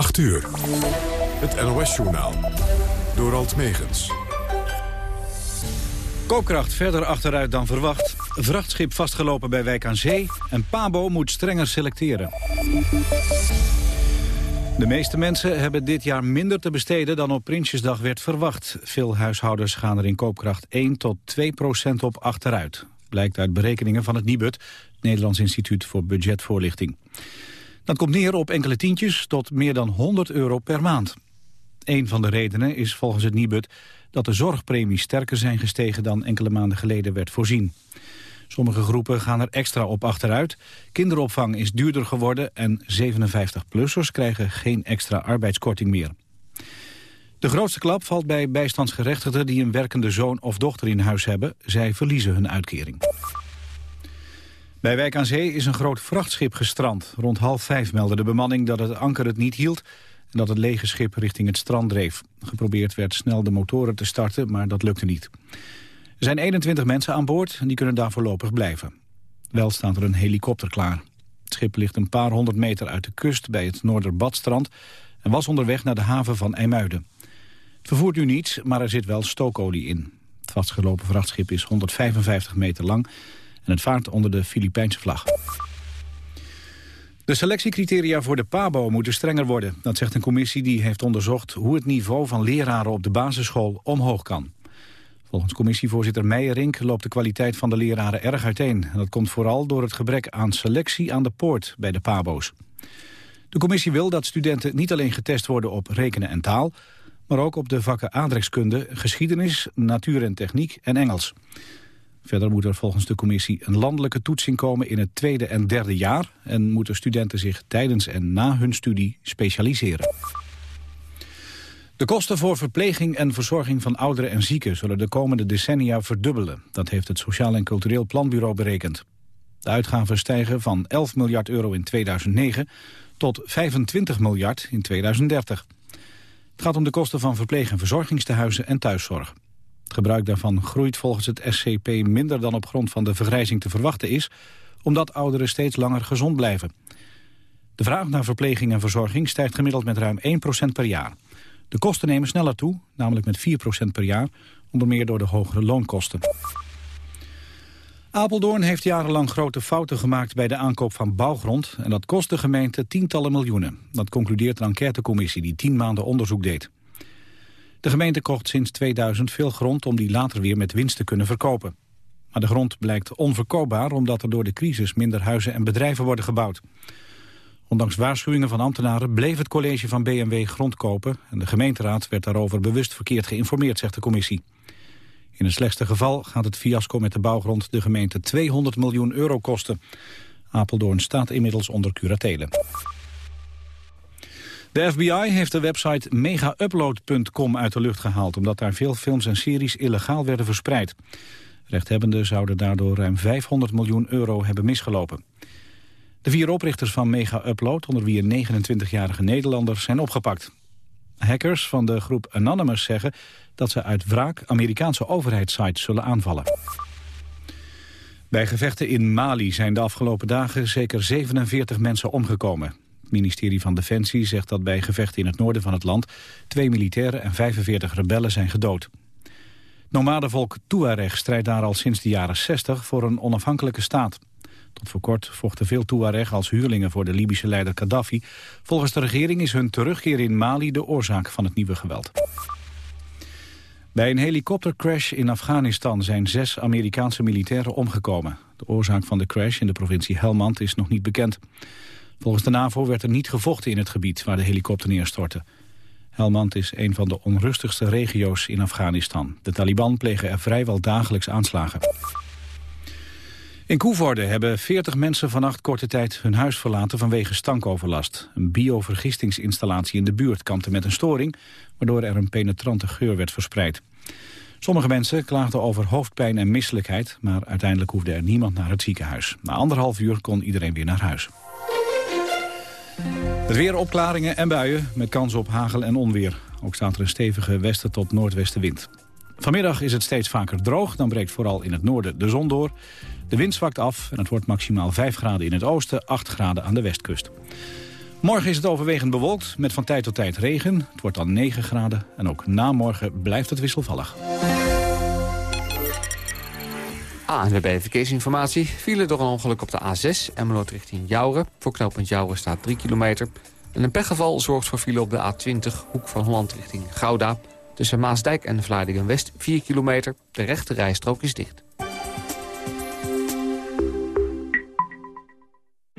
8 uur. Het NOS-journaal. Door Alt Megens. Koopkracht verder achteruit dan verwacht. Vrachtschip vastgelopen bij Wijk aan Zee. En Pabo moet strenger selecteren. De meeste mensen hebben dit jaar minder te besteden dan op Prinsjesdag werd verwacht. Veel huishoudens gaan er in koopkracht 1 tot 2 procent op achteruit. Blijkt uit berekeningen van het NIBUD, Nederlands Instituut voor Budgetvoorlichting. Dat komt neer op enkele tientjes tot meer dan 100 euro per maand. Een van de redenen is volgens het Nibud dat de zorgpremies sterker zijn gestegen dan enkele maanden geleden werd voorzien. Sommige groepen gaan er extra op achteruit. Kinderopvang is duurder geworden en 57-plussers krijgen geen extra arbeidskorting meer. De grootste klap valt bij bijstandsgerechtigden die een werkende zoon of dochter in huis hebben. Zij verliezen hun uitkering. Bij Wijk aan Zee is een groot vrachtschip gestrand. Rond half vijf meldde de bemanning dat het anker het niet hield... en dat het lege schip richting het strand dreef. Geprobeerd werd snel de motoren te starten, maar dat lukte niet. Er zijn 21 mensen aan boord en die kunnen daar voorlopig blijven. Wel staat er een helikopter klaar. Het schip ligt een paar honderd meter uit de kust bij het Noorderbadstrand... en was onderweg naar de haven van IJmuiden. Het vervoert nu niets, maar er zit wel stookolie in. Het vastgelopen vrachtschip is 155 meter lang en het vaart onder de Filipijnse vlag. De selectiecriteria voor de PABO moeten strenger worden. Dat zegt een commissie die heeft onderzocht hoe het niveau van leraren op de basisschool omhoog kan. Volgens commissievoorzitter Meijerink loopt de kwaliteit van de leraren erg uiteen. En dat komt vooral door het gebrek aan selectie aan de poort bij de PABO's. De commissie wil dat studenten niet alleen getest worden op rekenen en taal... maar ook op de vakken aardrijkskunde, geschiedenis, natuur en techniek en Engels. Verder moet er volgens de commissie een landelijke toetsing komen in het tweede en derde jaar... en moeten studenten zich tijdens en na hun studie specialiseren. De kosten voor verpleging en verzorging van ouderen en zieken... zullen de komende decennia verdubbelen. Dat heeft het Sociaal en Cultureel Planbureau berekend. De uitgaven stijgen van 11 miljard euro in 2009 tot 25 miljard in 2030. Het gaat om de kosten van verpleeg- en verzorgingstehuizen en thuiszorg. Het gebruik daarvan groeit volgens het SCP minder dan op grond van de vergrijzing te verwachten is, omdat ouderen steeds langer gezond blijven. De vraag naar verpleging en verzorging stijgt gemiddeld met ruim 1% per jaar. De kosten nemen sneller toe, namelijk met 4% per jaar, onder meer door de hogere loonkosten. Apeldoorn heeft jarenlang grote fouten gemaakt bij de aankoop van bouwgrond... en dat kost de gemeente tientallen miljoenen. Dat concludeert een enquêtecommissie die tien maanden onderzoek deed. De gemeente kocht sinds 2000 veel grond om die later weer met winst te kunnen verkopen. Maar de grond blijkt onverkoopbaar omdat er door de crisis minder huizen en bedrijven worden gebouwd. Ondanks waarschuwingen van ambtenaren bleef het college van BMW grond kopen... en de gemeenteraad werd daarover bewust verkeerd geïnformeerd, zegt de commissie. In het slechtste geval gaat het fiasco met de bouwgrond de gemeente 200 miljoen euro kosten. Apeldoorn staat inmiddels onder curatelen. De FBI heeft de website megaupload.com uit de lucht gehaald... omdat daar veel films en series illegaal werden verspreid. Rechthebbenden zouden daardoor ruim 500 miljoen euro hebben misgelopen. De vier oprichters van Mega Upload, onder wie een 29-jarige Nederlander, zijn opgepakt. Hackers van de groep Anonymous zeggen dat ze uit wraak Amerikaanse overheidssites zullen aanvallen. Bij gevechten in Mali zijn de afgelopen dagen zeker 47 mensen omgekomen. Het ministerie van Defensie zegt dat bij gevechten in het noorden van het land... twee militairen en 45 rebellen zijn gedood. Het nomadenvolk Tuareg strijdt daar al sinds de jaren 60 voor een onafhankelijke staat. Tot voor kort vochten veel Tuareg als huurlingen voor de Libische leider Gaddafi. Volgens de regering is hun terugkeer in Mali de oorzaak van het nieuwe geweld. Bij een helikoptercrash in Afghanistan zijn zes Amerikaanse militairen omgekomen. De oorzaak van de crash in de provincie Helmand is nog niet bekend. Volgens de NAVO werd er niet gevochten in het gebied waar de helikopter neerstortte. Helmand is een van de onrustigste regio's in Afghanistan. De Taliban plegen er vrijwel dagelijks aanslagen. In Koevoorde hebben 40 mensen vannacht korte tijd hun huis verlaten vanwege stankoverlast. Een biovergistingsinstallatie in de buurt kampte met een storing, waardoor er een penetrante geur werd verspreid. Sommige mensen klaagden over hoofdpijn en misselijkheid, maar uiteindelijk hoefde er niemand naar het ziekenhuis. Na anderhalf uur kon iedereen weer naar huis. Het weer opklaringen en buien met kans op hagel en onweer. Ook staat er een stevige westen tot noordwestenwind. Vanmiddag is het steeds vaker droog. Dan breekt vooral in het noorden de zon door. De wind zwakt af en het wordt maximaal 5 graden in het oosten, 8 graden aan de westkust. Morgen is het overwegend bewolkt met van tijd tot tijd regen. Het wordt dan 9 graden en ook na morgen blijft het wisselvallig. ANWB Verkeersinformatie. File door een ongeluk op de A6, Emmeloord richting Jouren. Voor knooppunt Jouren staat 3 kilometer. En een pechgeval zorgt voor file op de A20, hoek van Holland richting Gouda. Tussen Maasdijk en Vlaardingen-West 4 kilometer. De rechte rijstrook is dicht.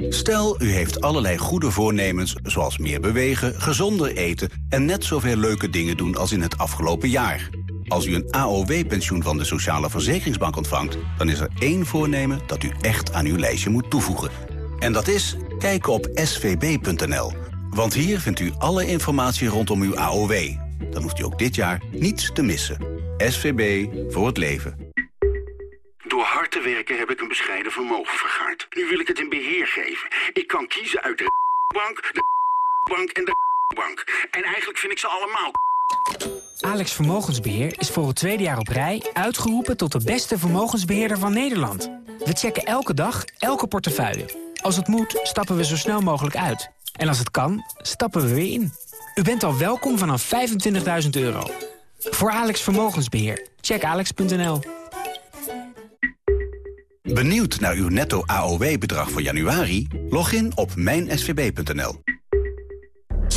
Stel, u heeft allerlei goede voornemens, zoals meer bewegen, gezonder eten... en net zoveel leuke dingen doen als in het afgelopen jaar. Als u een AOW-pensioen van de Sociale Verzekeringsbank ontvangt... dan is er één voornemen dat u echt aan uw lijstje moet toevoegen. En dat is kijken op svb.nl. Want hier vindt u alle informatie rondom uw AOW. Dan hoeft u ook dit jaar niets te missen. SVB voor het leven. Door hard te werken heb ik een bescheiden vermogen vergaard. Nu wil ik het in beheer geven. Ik kan kiezen uit de bank, de bank en de bank. En eigenlijk vind ik ze allemaal Alex Vermogensbeheer is voor het tweede jaar op rij uitgeroepen tot de beste vermogensbeheerder van Nederland. We checken elke dag, elke portefeuille. Als het moet, stappen we zo snel mogelijk uit. En als het kan, stappen we weer in. U bent al welkom vanaf 25.000 euro. Voor Alex Vermogensbeheer. Check alex.nl. Benieuwd naar uw netto AOW-bedrag voor januari? Log in op mijnsvb.nl.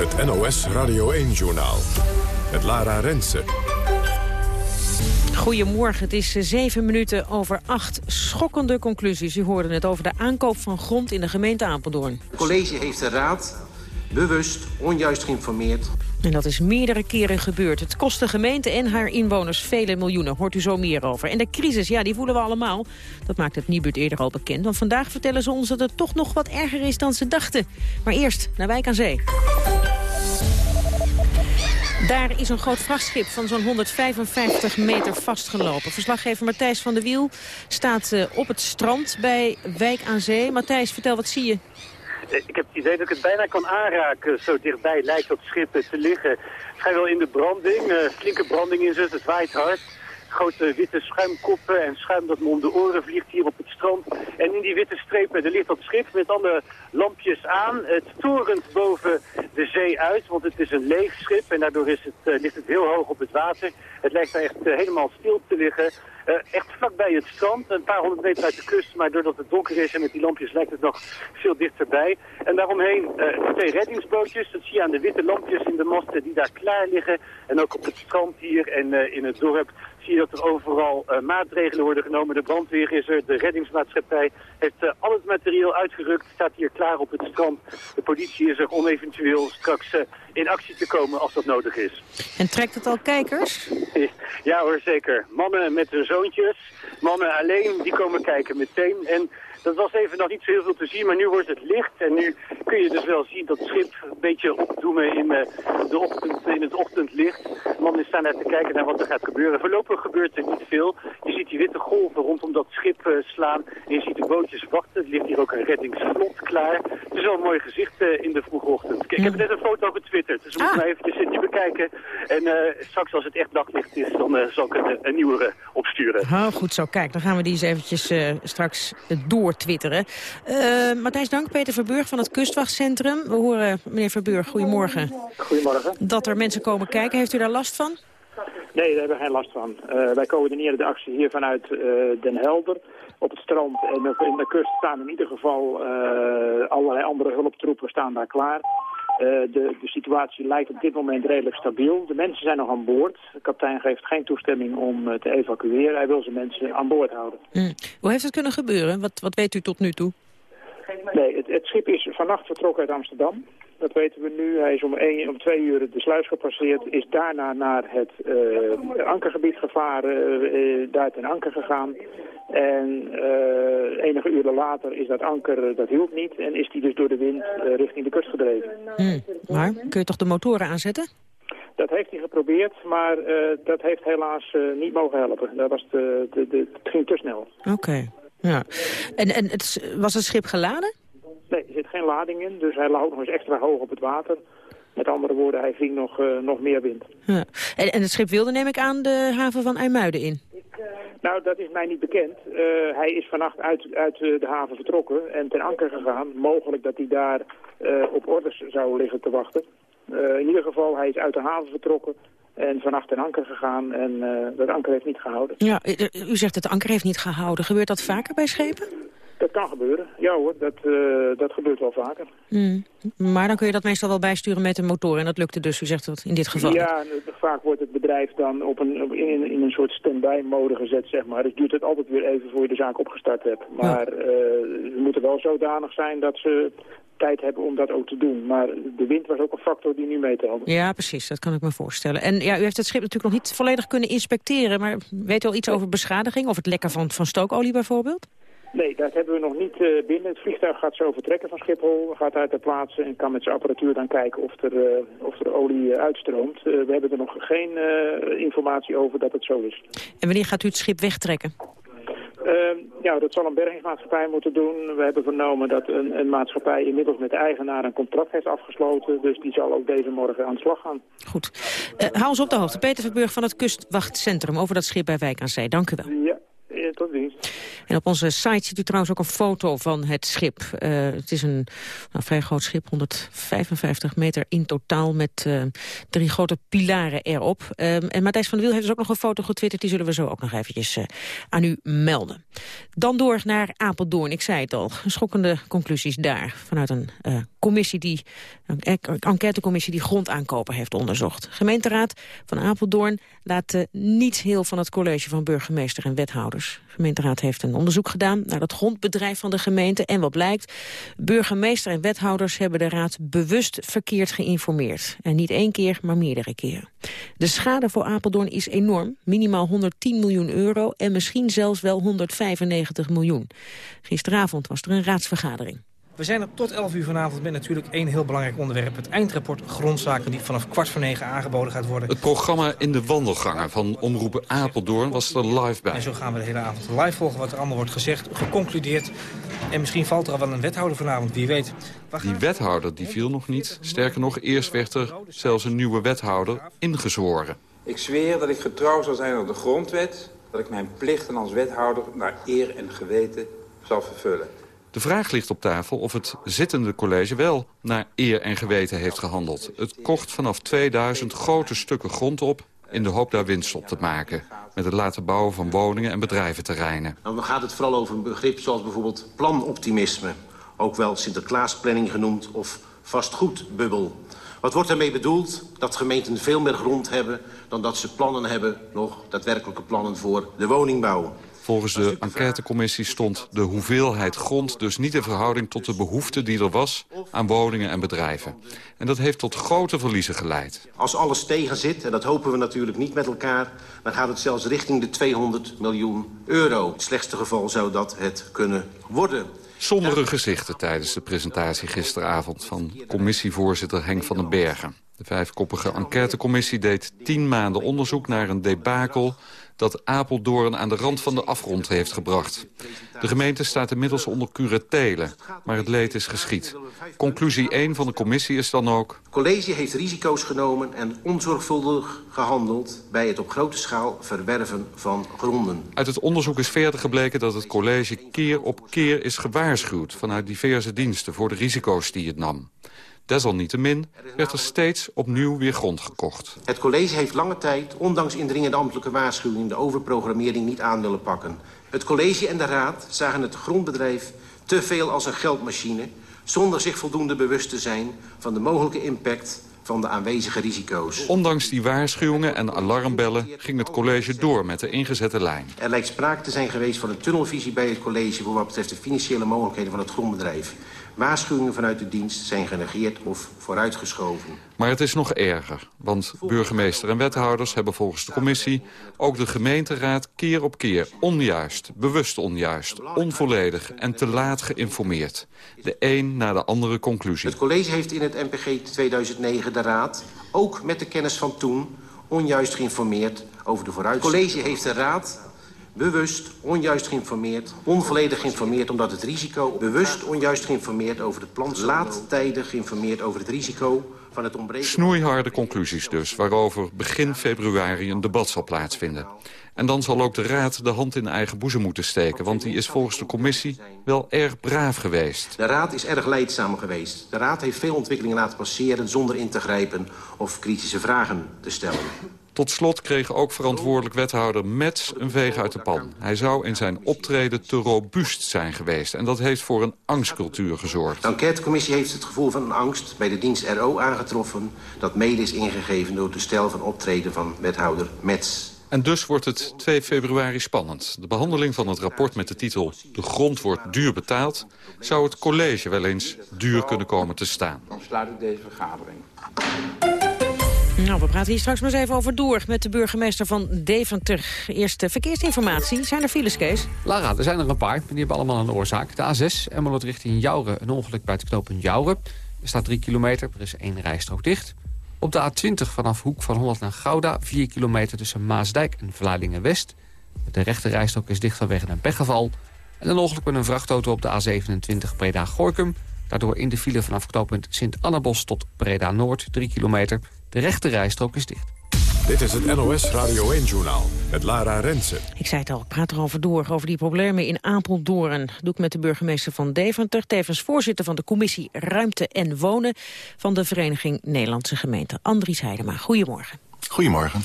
Het NOS Radio 1-journaal. Het Lara Rensen. Goedemorgen, het is eh, zeven minuten over acht. Schokkende conclusies. U hoorde het over de aankoop van grond in de gemeente Apeldoorn. Het college heeft de raad bewust onjuist geïnformeerd. En dat is meerdere keren gebeurd. Het kost de gemeente en haar inwoners vele miljoenen. Hoort u zo meer over. En de crisis, ja, die voelen we allemaal. Dat maakt het Nibud eerder al bekend. Want vandaag vertellen ze ons dat het toch nog wat erger is dan ze dachten. Maar eerst naar Wijk aan Zee. Daar is een groot vrachtschip van zo'n 155 meter vastgelopen. Verslaggever Matthijs van der Wiel staat uh, op het strand bij Wijk aan Zee. Matthijs, vertel, wat zie je? Ik heb het idee dat ik het bijna kan aanraken. Zo dichtbij lijkt dat schip te liggen. Schijnt wel in de branding. Uh, flinke branding in zit. Het waait hard grote witte schuimkoppen en schuim dat me om de oren vliegt hier op het strand. En in die witte strepen, er ligt dat schip met alle lampjes aan. Het torent boven de zee uit, want het is een leeg schip en daardoor is het, uh, ligt het heel hoog op het water. Het lijkt daar echt uh, helemaal stil te liggen. Uh, echt vlakbij het strand, een paar honderd meter uit de kust, maar doordat het donker is en met die lampjes lijkt het nog veel dichterbij. En daaromheen twee reddingsbootjes, dat zie je aan de witte lampjes in de masten die daar klaar liggen. En ook op het strand hier en in het dorp zie je dat er overal uh, maatregelen worden genomen. De brandweer is er, de reddingsmaatschappij heeft uh, al het materiaal uitgerukt, staat hier klaar op het strand. De politie is er om eventueel straks uh, in actie te komen als dat nodig is. En trekt het al kijkers? ja hoor, zeker. Mannen met hun zoontjes, mannen alleen, die komen kijken meteen. En dat was even nog niet zo heel veel te zien, maar nu wordt het licht. En nu kun je dus wel zien dat het schip een beetje opdoemen in, uh, de ochtend, in het ochtendlicht. Mannen staan daar te kijken naar wat er gaat gebeuren. Voorlopig gebeurt er niet veel. Je ziet die witte golven rondom dat schip uh, slaan. En je ziet de bootjes wachten. Er ligt hier ook een reddingsvlot klaar. Het is wel een mooi gezicht uh, in de vroege ochtend. Kijk, ik heb net een foto getwitterd, dus we moeten ah. eventjes die bekijken. En straks als het echt daglicht is, dan zal ik een, een nieuwere opsturen. Oh, goed zo. Kijk, dan gaan we die eens eventjes straks door twitteren. Uh, Matthijs Dank, Peter Verburg van het Kustwachtcentrum. We horen, meneer Verburg, goedemorgen. Goedemorgen. Dat er mensen komen kijken. Heeft u daar last van? Nee, daar hebben we geen last van. Uh, wij coördineren de actie hier vanuit uh, Den Helder op het strand. En in de kust staan in ieder geval allerlei andere hulptroepen staan daar klaar. Uh, de, de, situatie lijkt op dit moment redelijk stabiel. De mensen zijn nog aan boord. De kapitein geeft geen toestemming om uh, te evacueren. Hij wil zijn mensen aan boord houden. Mm. Hoe heeft het kunnen gebeuren? Wat, wat weet u tot nu toe? Nee, het, het, schip is vannacht vertrokken uit Amsterdam. Dat weten we nu. Hij is om, twee uur de sluis gepasseerd. Is daarna naar het uh, ankergebied gevaren. daar ten anker gegaan. En uh, enige uren later is dat anker, dat hield niet. En is die dus door de wind uh, richting de kust gedreven. Hmm. Maar kun je toch de motoren aanzetten? Dat heeft hij geprobeerd, maar uh, dat heeft helaas niet mogen helpen. Dat was de, de, de, het ging te snel. Oké, ja. En, en het, was het schip geladen? Nee, er zit geen lading in, dus hij lag nog eens extra hoog op het water. Met andere woorden, hij ving nog, nog meer wind. Ja. En, en het schip wilde, neem ik aan, de haven van IJmuiden in? Nou, dat is mij niet bekend. Uh, hij is vannacht uit, uit de haven vertrokken en ten anker gegaan. Mogelijk dat hij daar op orders zou liggen te wachten. In ieder geval, hij is uit de haven vertrokken en vannacht ten anker gegaan. En dat anker heeft niet gehouden. Ja, u zegt dat het anker heeft niet gehouden. Gebeurt dat vaker bij schepen? Dat kan gebeuren. Ja hoor, dat, uh, dat gebeurt wel vaker. Mm. Maar dan kun je dat meestal wel bijsturen met een motor. En dat lukte dus, u zegt dat in dit geval. Ja, vaak wordt het bedrijf dan op een, in, in een soort stand-by mode gezet, zeg maar. Dus duurt het altijd weer even voor je de zaak opgestart hebt. Maar ja. uh, ze moeten wel zodanig zijn dat ze tijd hebben om dat ook te doen. Maar de wind was ook een factor die nu meetelde. Ja, precies. Dat kan ik me voorstellen. En ja, u heeft het schip natuurlijk nog niet volledig kunnen inspecteren. Maar weet u al iets over beschadiging? Of het lekken van, van stookolie bijvoorbeeld? Nee, dat hebben we nog niet uh, binnen. Het vliegtuig gaat zo vertrekken van Schiphol, gaat uit de plaatsen en kan met zijn apparatuur dan kijken of er, uh, of er olie uh, uitstroomt. we hebben er nog geen informatie over dat het zo is. En wanneer gaat u het schip wegtrekken? Ehm, ja, dat zal een bergingsmaatschappij moeten doen. We hebben vernomen dat een, een, maatschappij inmiddels met de eigenaar een contract heeft afgesloten. Dus die zal ook deze morgen aan de slag gaan. Goed. hou ons op de hoogte. Peter Verburg van het Kustwachtcentrum over dat schip bij Wijk aan Zee. Dank u wel. Ja. En op onze site ziet u trouwens ook een foto van het schip. Uh, het is een nou, vrij groot schip, 155 meter in totaal... met uh, drie grote pilaren erop. Um, en Matthijs van der Wiel heeft dus ook nog een foto getwitterd. Die zullen we zo ook nog eventjes uh, aan u melden. Dan door naar Apeldoorn. Ik zei het al, schokkende conclusies daar. Vanuit een commissie die, een enquêtecommissie die grondaankoper heeft onderzocht. Gemeenteraad van Apeldoorn laat niet heel van het college van burgemeester en wethouders. De gemeenteraad heeft een onderzoek gedaan naar het grondbedrijf van de gemeente. En wat blijkt, burgemeester en wethouders hebben de raad bewust verkeerd geïnformeerd. En niet één keer, maar meerdere keren. De schade voor Apeldoorn is enorm, minimaal 110 miljoen euro en misschien zelfs wel 195 miljoen. Gisteravond was er een raadsvergadering. We zijn er tot 11 uur vanavond met natuurlijk één heel belangrijk onderwerp. Het eindrapport grondzaken die vanaf kwart voor negen aangeboden gaat worden. Het programma In de Wandelgangen van Omroepen Apeldoorn was er live bij. En zo gaan we de hele avond live volgen wat er allemaal wordt gezegd, geconcludeerd. En misschien valt er al wel een wethouder vanavond, wie weet. Die wethouder die viel nog niet. Sterker nog, eerst werd er zelfs een nieuwe wethouder ingezworen. Ik zweer dat ik getrouw zal zijn aan de grondwet... dat ik mijn plichten als wethouder naar eer en geweten zal vervullen. De vraag ligt op tafel of het zittende college wel naar eer en geweten heeft gehandeld. Het kocht vanaf 2000 grote stukken grond op in de hoop daar winst op te maken. Met het laten bouwen van woningen en bedrijventerreinen. Nou, dan gaat het vooral over een begrip zoals bijvoorbeeld planoptimisme. Ook wel Sinterklaasplanning genoemd of vastgoedbubbel. Wat wordt daarmee bedoeld? Dat gemeenten veel meer grond hebben dan dat ze plannen hebben... nog daadwerkelijke plannen voor de woningbouw. Volgens de enquêtecommissie stond de hoeveelheid grond dus niet in verhouding tot de behoefte die er was aan woningen en bedrijven. En dat heeft tot grote verliezen geleid. Als alles tegen zit, en dat hopen we natuurlijk niet met elkaar, dan gaat het zelfs richting de 200 miljoen euro. In het slechtste geval zou dat het kunnen worden. Sombere gezichten tijdens de presentatie gisteravond van commissievoorzitter Henk van den Bergen. De vijfkoppige enquêtecommissie deed tien maanden onderzoek naar een debakel dat Apeldoorn aan de rand van de afgrond heeft gebracht. De gemeente staat inmiddels onder curatele, maar het leed is geschied. Conclusie 1 van de commissie is dan ook... Het college heeft risico's genomen en onzorgvuldig gehandeld... bij het op grote schaal verwerven van gronden. Uit het onderzoek is verder gebleken dat het college keer op keer is gewaarschuwd... vanuit diverse diensten voor de risico's die het nam. Desalniettemin werd er steeds opnieuw weer grond gekocht. Het college heeft lange tijd, ondanks indringende ambtelijke waarschuwing... de overprogrammering niet aan willen pakken. Het college en de raad zagen het grondbedrijf te veel als een geldmachine... zonder zich voldoende bewust te zijn van de mogelijke impact van de aanwezige risico's. Ondanks die waarschuwingen en alarmbellen ging het college door met de ingezette lijn. Er lijkt sprake te zijn geweest van een tunnelvisie bij het college... voor wat betreft de financiële mogelijkheden van het grondbedrijf. Waarschuwingen vanuit de dienst zijn genegeerd of vooruitgeschoven. Maar het is nog erger, want burgemeester en wethouders hebben volgens de commissie ook de gemeenteraad keer op keer onjuist, bewust onjuist, onvolledig en te laat geïnformeerd. De een na de andere conclusie. Het college heeft in het MPG 2009 de raad, ook met de kennis van toen, onjuist geïnformeerd over de vooruit. Het college heeft de raad bewust onjuist geïnformeerd, onvolledig geïnformeerd omdat het risico, bewust onjuist geïnformeerd over het plan, laattijdig geïnformeerd over het risico van het ontbreken... Snoeiharde conclusies dus, waarover begin februari een debat zal plaatsvinden. En dan zal ook de Raad de hand in eigen boezem moeten steken... want die is volgens de commissie wel erg braaf geweest. De Raad is erg leidzaam geweest. De Raad heeft veel ontwikkelingen laten passeren zonder in te grijpen... of kritische vragen te stellen. Tot slot kreeg ook verantwoordelijk wethouder Mets een veeg uit de pan. Hij zou in zijn optreden te robuust zijn geweest. En dat heeft voor een angstcultuur gezorgd. De enquêtecommissie heeft het gevoel van een angst bij de dienst RO aangetroffen... dat mede is ingegeven door de stijl van optreden van wethouder Mets. En dus wordt het 2 februari spannend. De behandeling van het rapport met de titel De grond wordt duur betaald... zou het college wel eens duur kunnen komen te staan. Dan sluit ik deze vergadering. Nou, we praten hier straks maar eens even over door met de burgemeester van Deventer. Eerste verkeersinformatie. Zijn er files, Kees? Lara, er zijn er een paar. Die hebben allemaal een oorzaak. De A6, Emmeloord richting Jouren. Een ongeluk bij het knooppunt Jouren. Er staat 3 kilometer, er is één rijstrook dicht. Op de A20 vanaf Hoek van Holland naar Gouda... 4 kilometer tussen Maasdijk en Vlaardingen-West. De rechte rijstrook is dicht vanwege een pechgeval. En een ongeluk met een vrachtauto op de A27 Breda-Gorkum. Daardoor in de file vanaf knooppunt Sint-Annabos tot Breda-Noord 3 kilometer... De rechte rijstrook is dicht. Dit is het NOS Radio 1-journaal met Lara Rensen. Ik zei het al, ik praat erover door, over die problemen in Apeldoorn. doe ik met de burgemeester van Deventer, tevens voorzitter van de commissie Ruimte en Wonen van de Vereniging Nederlandse Gemeenten. Andries Heidema, goedemorgen. Goedemorgen.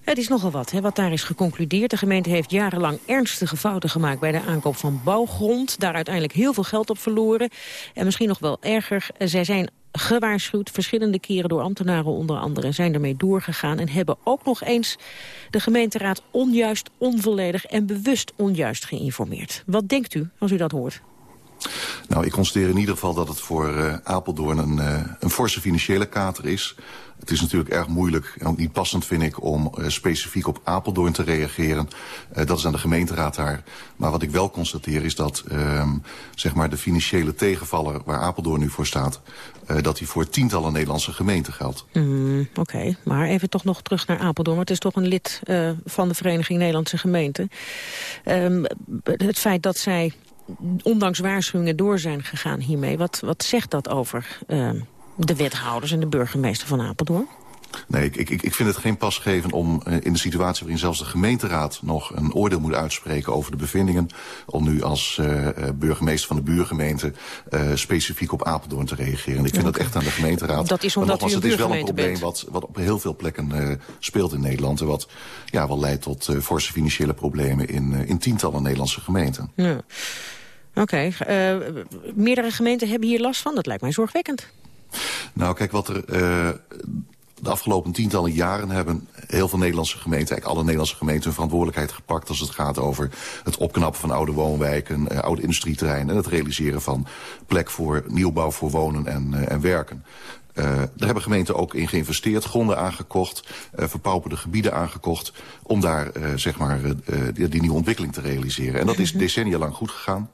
Het is nogal wat, hè, wat daar is geconcludeerd. De gemeente heeft jarenlang ernstige fouten gemaakt bij de aankoop van bouwgrond. Daar uiteindelijk heel veel geld op verloren. En misschien nog wel erger, zij zijn gewaarschuwd, verschillende keren door ambtenaren onder andere, zijn ermee doorgegaan en hebben ook nog eens de gemeenteraad onjuist, onvolledig en bewust onjuist geïnformeerd. Wat denkt u als u dat hoort? Nou, ik constateer in ieder geval dat het voor uh, Apeldoorn een, uh, een forse financiële kater is. Het is natuurlijk erg moeilijk en ook niet passend vind ik om uh, specifiek op Apeldoorn te reageren. Dat is aan de gemeenteraad daar. Maar wat ik wel constateer is dat uh, zeg maar de financiële tegenvaller waar Apeldoorn nu voor staat... Dat die voor tientallen Nederlandse gemeenten geldt. Mm, Oké, maar even toch nog terug naar Apeldoorn. Want het is toch een lid van de Vereniging Nederlandse Gemeenten. Um, het feit dat zij ondanks waarschuwingen door zijn gegaan hiermee... wat, wat zegt dat over uh, de wethouders en de burgemeester van Apeldoorn? Nee, ik, ik, ik vind het geen pas geven om uh, in de situatie waarin zelfs de gemeenteraad nog een oordeel moet uitspreken over de bevindingen, om nu als uh, burgemeester van de buurgemeente uh, specifiek op Apeldoorn te reageren. Ik vind okay. dat echt aan de gemeenteraad. Dat is omdat nogmaals, u het is wel een probleem wat, wat op heel veel plekken uh, speelt in Nederland en wat ja, wel leidt tot forse financiële problemen in, in tientallen Nederlandse gemeenten. Ja. Oké, okay. uh, meerdere gemeenten hebben hier last van. Dat lijkt mij zorgwekkend. Nou, kijk, wat er uh, de afgelopen tientallen jaren hebben heel veel Nederlandse gemeenten, eigenlijk alle Nederlandse gemeenten, hun verantwoordelijkheid gepakt als het gaat over het opknappen van oude woonwijken, uh, oude industrieterreinen en het realiseren van plek voor nieuwbouw voor wonen en, en werken. Uh, daar hebben gemeenten ook in geïnvesteerd, gronden aangekocht, uh, verpauperde gebieden aangekocht, om daar uh, zeg maar, die, die nieuwe ontwikkeling te realiseren. En dat is decennia lang goed gegaan.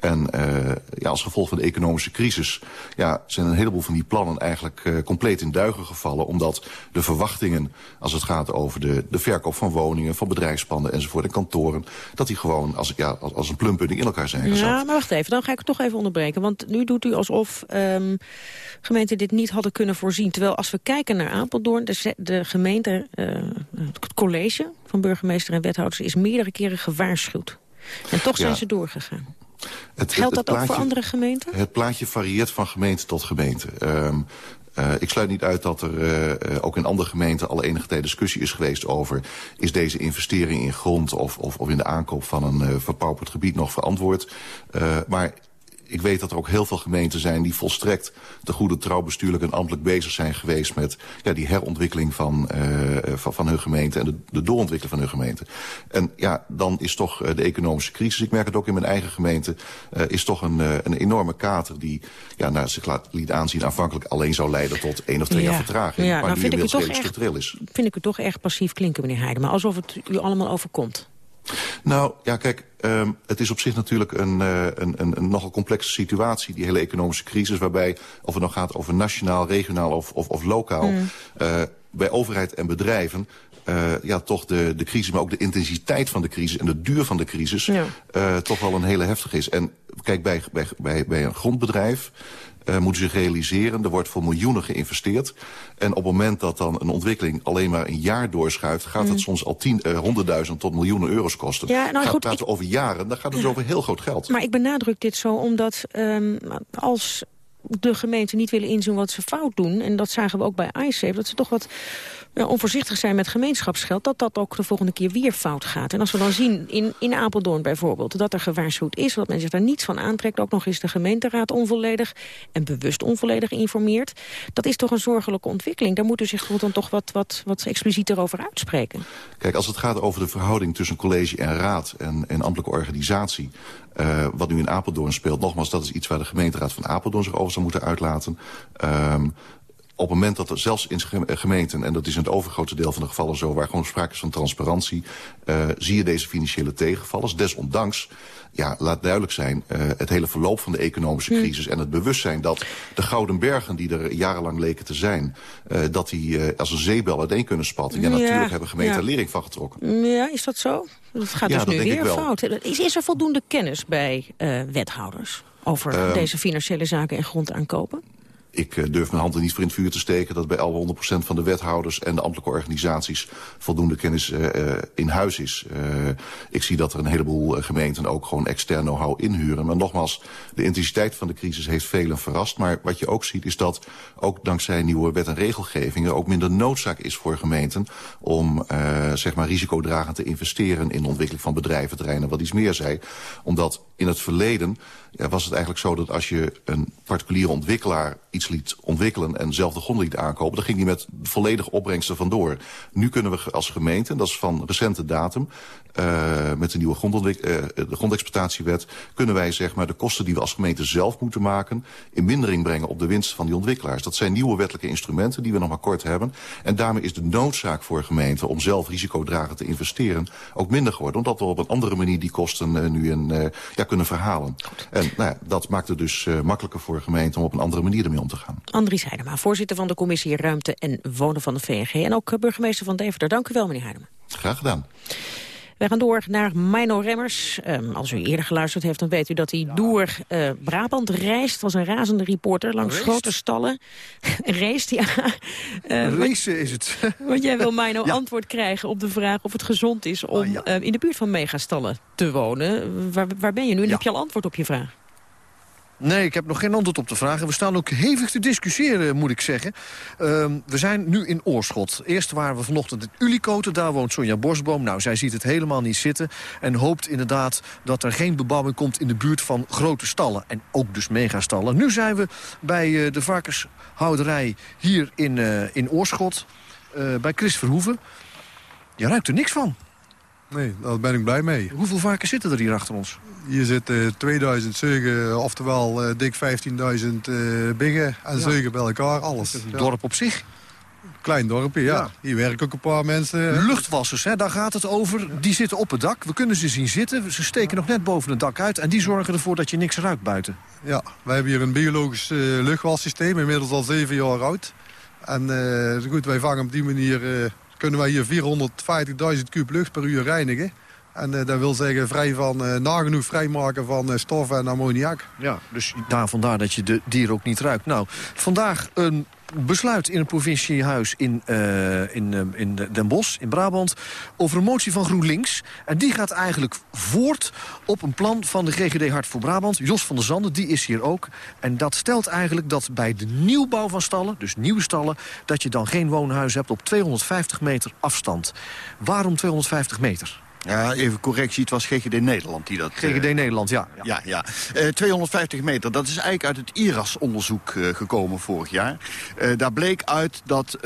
En uh, ja, als gevolg van de economische crisis ja, zijn een heleboel van die plannen eigenlijk uh, compleet in duigen gevallen. Omdat de verwachtingen als het gaat over de, de verkoop van woningen, van bedrijfspanden enzovoort en kantoren. Dat die gewoon als, ja, als, als een plumpudding in elkaar zijn gezet. Ja, maar wacht even, dan ga ik het toch even onderbreken. Want nu doet u alsof um, gemeenten dit niet hadden kunnen voorzien. Terwijl als we kijken naar Apeldoorn, de, de gemeente, uh, het college van burgemeester en wethouders is meerdere keren gewaarschuwd. En toch zijn ja. ze doorgegaan. Het, Geldt dat plaatje, ook voor andere gemeenten? Het plaatje varieert van gemeente tot gemeente. Um, uh, ik sluit niet uit dat er uh, ook in andere gemeenten al enige tijd discussie is geweest over... is deze investering in grond of, of, of in de aankoop van een uh, verpauperd gebied nog verantwoord. Uh, maar ik weet dat er ook heel veel gemeenten zijn die volstrekt de goede trouw bestuurlijk en ambtelijk bezig zijn geweest met ja, die herontwikkeling van, uh, van, van, hun gemeente en de, de doorontwikkeling van hun gemeente. En ja, dan is toch uh, de economische crisis, ik merk het ook in mijn eigen gemeente, uh, is toch een, een enorme kater die ja, naar zich laat, liet aanzien aanvankelijk alleen zou leiden tot één of twee ja. jaar vertraging. Ja, maar nou nu vind ik, het inmiddels toch redelijk echt, structureel is. vind ik het toch erg passief klinken, meneer Heijden. Maar alsof het u allemaal overkomt. Nou, ja, kijk, um, het is op zich natuurlijk een, uh, een, een, een nogal complexe situatie, die hele economische crisis, waarbij, of het nou gaat over nationaal, regionaal of, of, of lokaal, Mm. uh, bij overheid en bedrijven, uh, ja, toch de, de crisis, maar ook de intensiteit van de crisis en de duur van de crisis, Ja. toch wel een hele heftige is. En kijk, bij, bij, bij, bij een grondbedrijf uh, moeten zich realiseren, er wordt voor miljoenen geïnvesteerd. En op het moment dat dan een ontwikkeling alleen maar een jaar doorschuift, gaat Mm. het soms al tien, uh, honderdduizend tot miljoenen euro's kosten. Ja, nou gaat, goed, praten we over jaren, dan gaat het over heel groot geld. Maar ik benadruk dit zo omdat um, als de gemeenten niet willen inzien wat ze fout doen... en dat zagen we ook bij iSafe, dat ze toch wat onvoorzichtig zijn met gemeenschapsgeld... dat dat ook de volgende keer weer fout gaat. En als we dan zien in, in Apeldoorn bijvoorbeeld... dat er gewaarschuwd is, dat men zich daar niets van aantrekt... ook nog eens de gemeenteraad onvolledig en bewust onvolledig informeert... dat is toch een zorgelijke ontwikkeling. Daar moet u zich dan toch wat, wat, wat explicieter over uitspreken. Kijk, als het gaat over de verhouding tussen college en raad en, en ambtelijke organisatie... Uh, wat nu in Apeldoorn speelt, nogmaals, dat is iets waar de gemeenteraad van Apeldoorn zich over zou moeten uitlaten. Um, op het moment dat er zelfs in gemeenten, en dat is in het overgrote deel van de gevallen zo... waar gewoon sprake is van transparantie, uh, zie je deze financiële tegenvallers. Desondanks, ja, laat duidelijk zijn, uh, het hele verloop van de economische crisis... en het bewustzijn dat de gouden bergen die er jarenlang leken te zijn... Uh, dat die uh, als een zeebel uiteen kunnen spatten. Ja, Ja, natuurlijk hebben gemeenten ja. er lering van getrokken. Ja, is dat zo? Dat gaat Ja, dus nu weer fout. Is, is er voldoende kennis bij wethouders over Ehm. deze financiële zaken en grondaankopen? Ik uh, durf mijn hand er niet voor in het vuur te steken... dat bij alle 100% van de wethouders en de ambtelijke organisaties... voldoende kennis uh, in huis is. Uh, ik zie dat er een heleboel gemeenten ook gewoon extern know-how inhuren. Maar nogmaals, de intensiteit van de crisis heeft velen verrast. Maar wat je ook ziet is dat ook dankzij nieuwe wet en regelgeving... er ook minder noodzaak is voor gemeenten... om uh, zeg maar risicodragend te investeren in de ontwikkeling van bedrijventerreinen. Wat iets meer zei. Omdat in het verleden ja, was het eigenlijk zo dat als je een particuliere ontwikkelaar liet ontwikkelen en zelf de grond liet aankopen, dan ging die met volledige opbrengsten vandoor. Nu kunnen we als gemeente, en dat is van recente datum, uh, met de nieuwe grondontwik uh, de grondexploitatiewet, kunnen wij zeg maar de kosten die we als gemeente zelf moeten maken, in mindering brengen op de winst van die ontwikkelaars. Dat zijn nieuwe wettelijke instrumenten die we nog maar kort hebben. En daarmee is de noodzaak voor gemeenten om zelf risicodragend te investeren ook minder geworden. Omdat we op een andere manier die kosten uh, nu in, ja, kunnen verhalen. En nou ja, dat maakt het dus makkelijker voor gemeenten om op een andere manier ermee om te gaan. Andries Heidema, voorzitter van de commissie Ruimte en Wonen van de VNG... en ook burgemeester van Deventer. Dank u wel, meneer Heidema. Graag gedaan. Wij gaan door naar Mino Remmers. Um, als u eerder geluisterd heeft, dan weet u dat hij door uh, Brabant reist. als een razende reporter langs grote stallen. reist, ja. Uh, Racen is het. want jij wil Mino ja. antwoord krijgen op de vraag of het gezond is... om ja. uh, in de buurt van megastallen te wonen. Waar, waar ben je nu? En ja. heb je al antwoord op je vraag? Nee, ik heb nog geen antwoord op de vraag. We staan ook hevig te discussiëren, moet ik zeggen. Uh, we zijn nu in Oorschot. Eerst waren we vanochtend in Ulikoten. Daar woont Sonja Bosboom. Nou, zij ziet het helemaal niet zitten. En hoopt inderdaad dat er geen bebouwing komt in de buurt van grote stallen. En ook dus megastallen. Nu zijn we bij uh, de varkenshouderij hier in, uh, in Oorschot. Uh, bij Chris Verhoeven. Je ruikt er niks van. Nee, daar ben ik blij mee. Hoeveel varkens zitten er hier achter ons? Hier zitten uh, 2000 zeugen, oftewel uh, dik 15.000 uh, biggen en ja. zeugen bij elkaar, alles. Een ja. dorp op zich? Klein dorpje, ja. ja. Hier werken ook een paar mensen. Luchtwassers, hè, daar gaat het over. Die zitten op het dak. We kunnen ze zien zitten. Ze steken nog net boven het dak uit. En die zorgen ervoor dat je niks ruikt buiten. Ja, wij hebben hier een biologisch uh, luchtwassysteem. Inmiddels al zeven jaar oud. En uh, goed, wij vangen op die manier... Uh, kunnen wij hier 450.000 kub lucht per uur reinigen. En uh, dat wil zeggen vrij van, uh, nagenoeg vrijmaken van uh, stoffen en ammoniak. Ja, dus daar vandaar dat je de dier ook niet ruikt. Nou, vandaag een besluit in het provinciehuis in, uh, in, uh, in Den Bosch, in Brabant... over een motie van GroenLinks. En die gaat eigenlijk voort op een plan van de GGD Hart voor Brabant. Jos van der Zanden, die is hier ook. En dat stelt eigenlijk dat bij de nieuwbouw van stallen, dus nieuwe stallen... dat je dan geen woonhuis hebt op 250 meter afstand. Waarom 250 meter? Ja, even correctie, het was GGD Nederland die dat... GGD uh, Nederland, ja. Ja, ja. ja. Uh, 250 meter, dat is eigenlijk uit het IRAS-onderzoek uh, gekomen vorig jaar. Daar bleek uit dat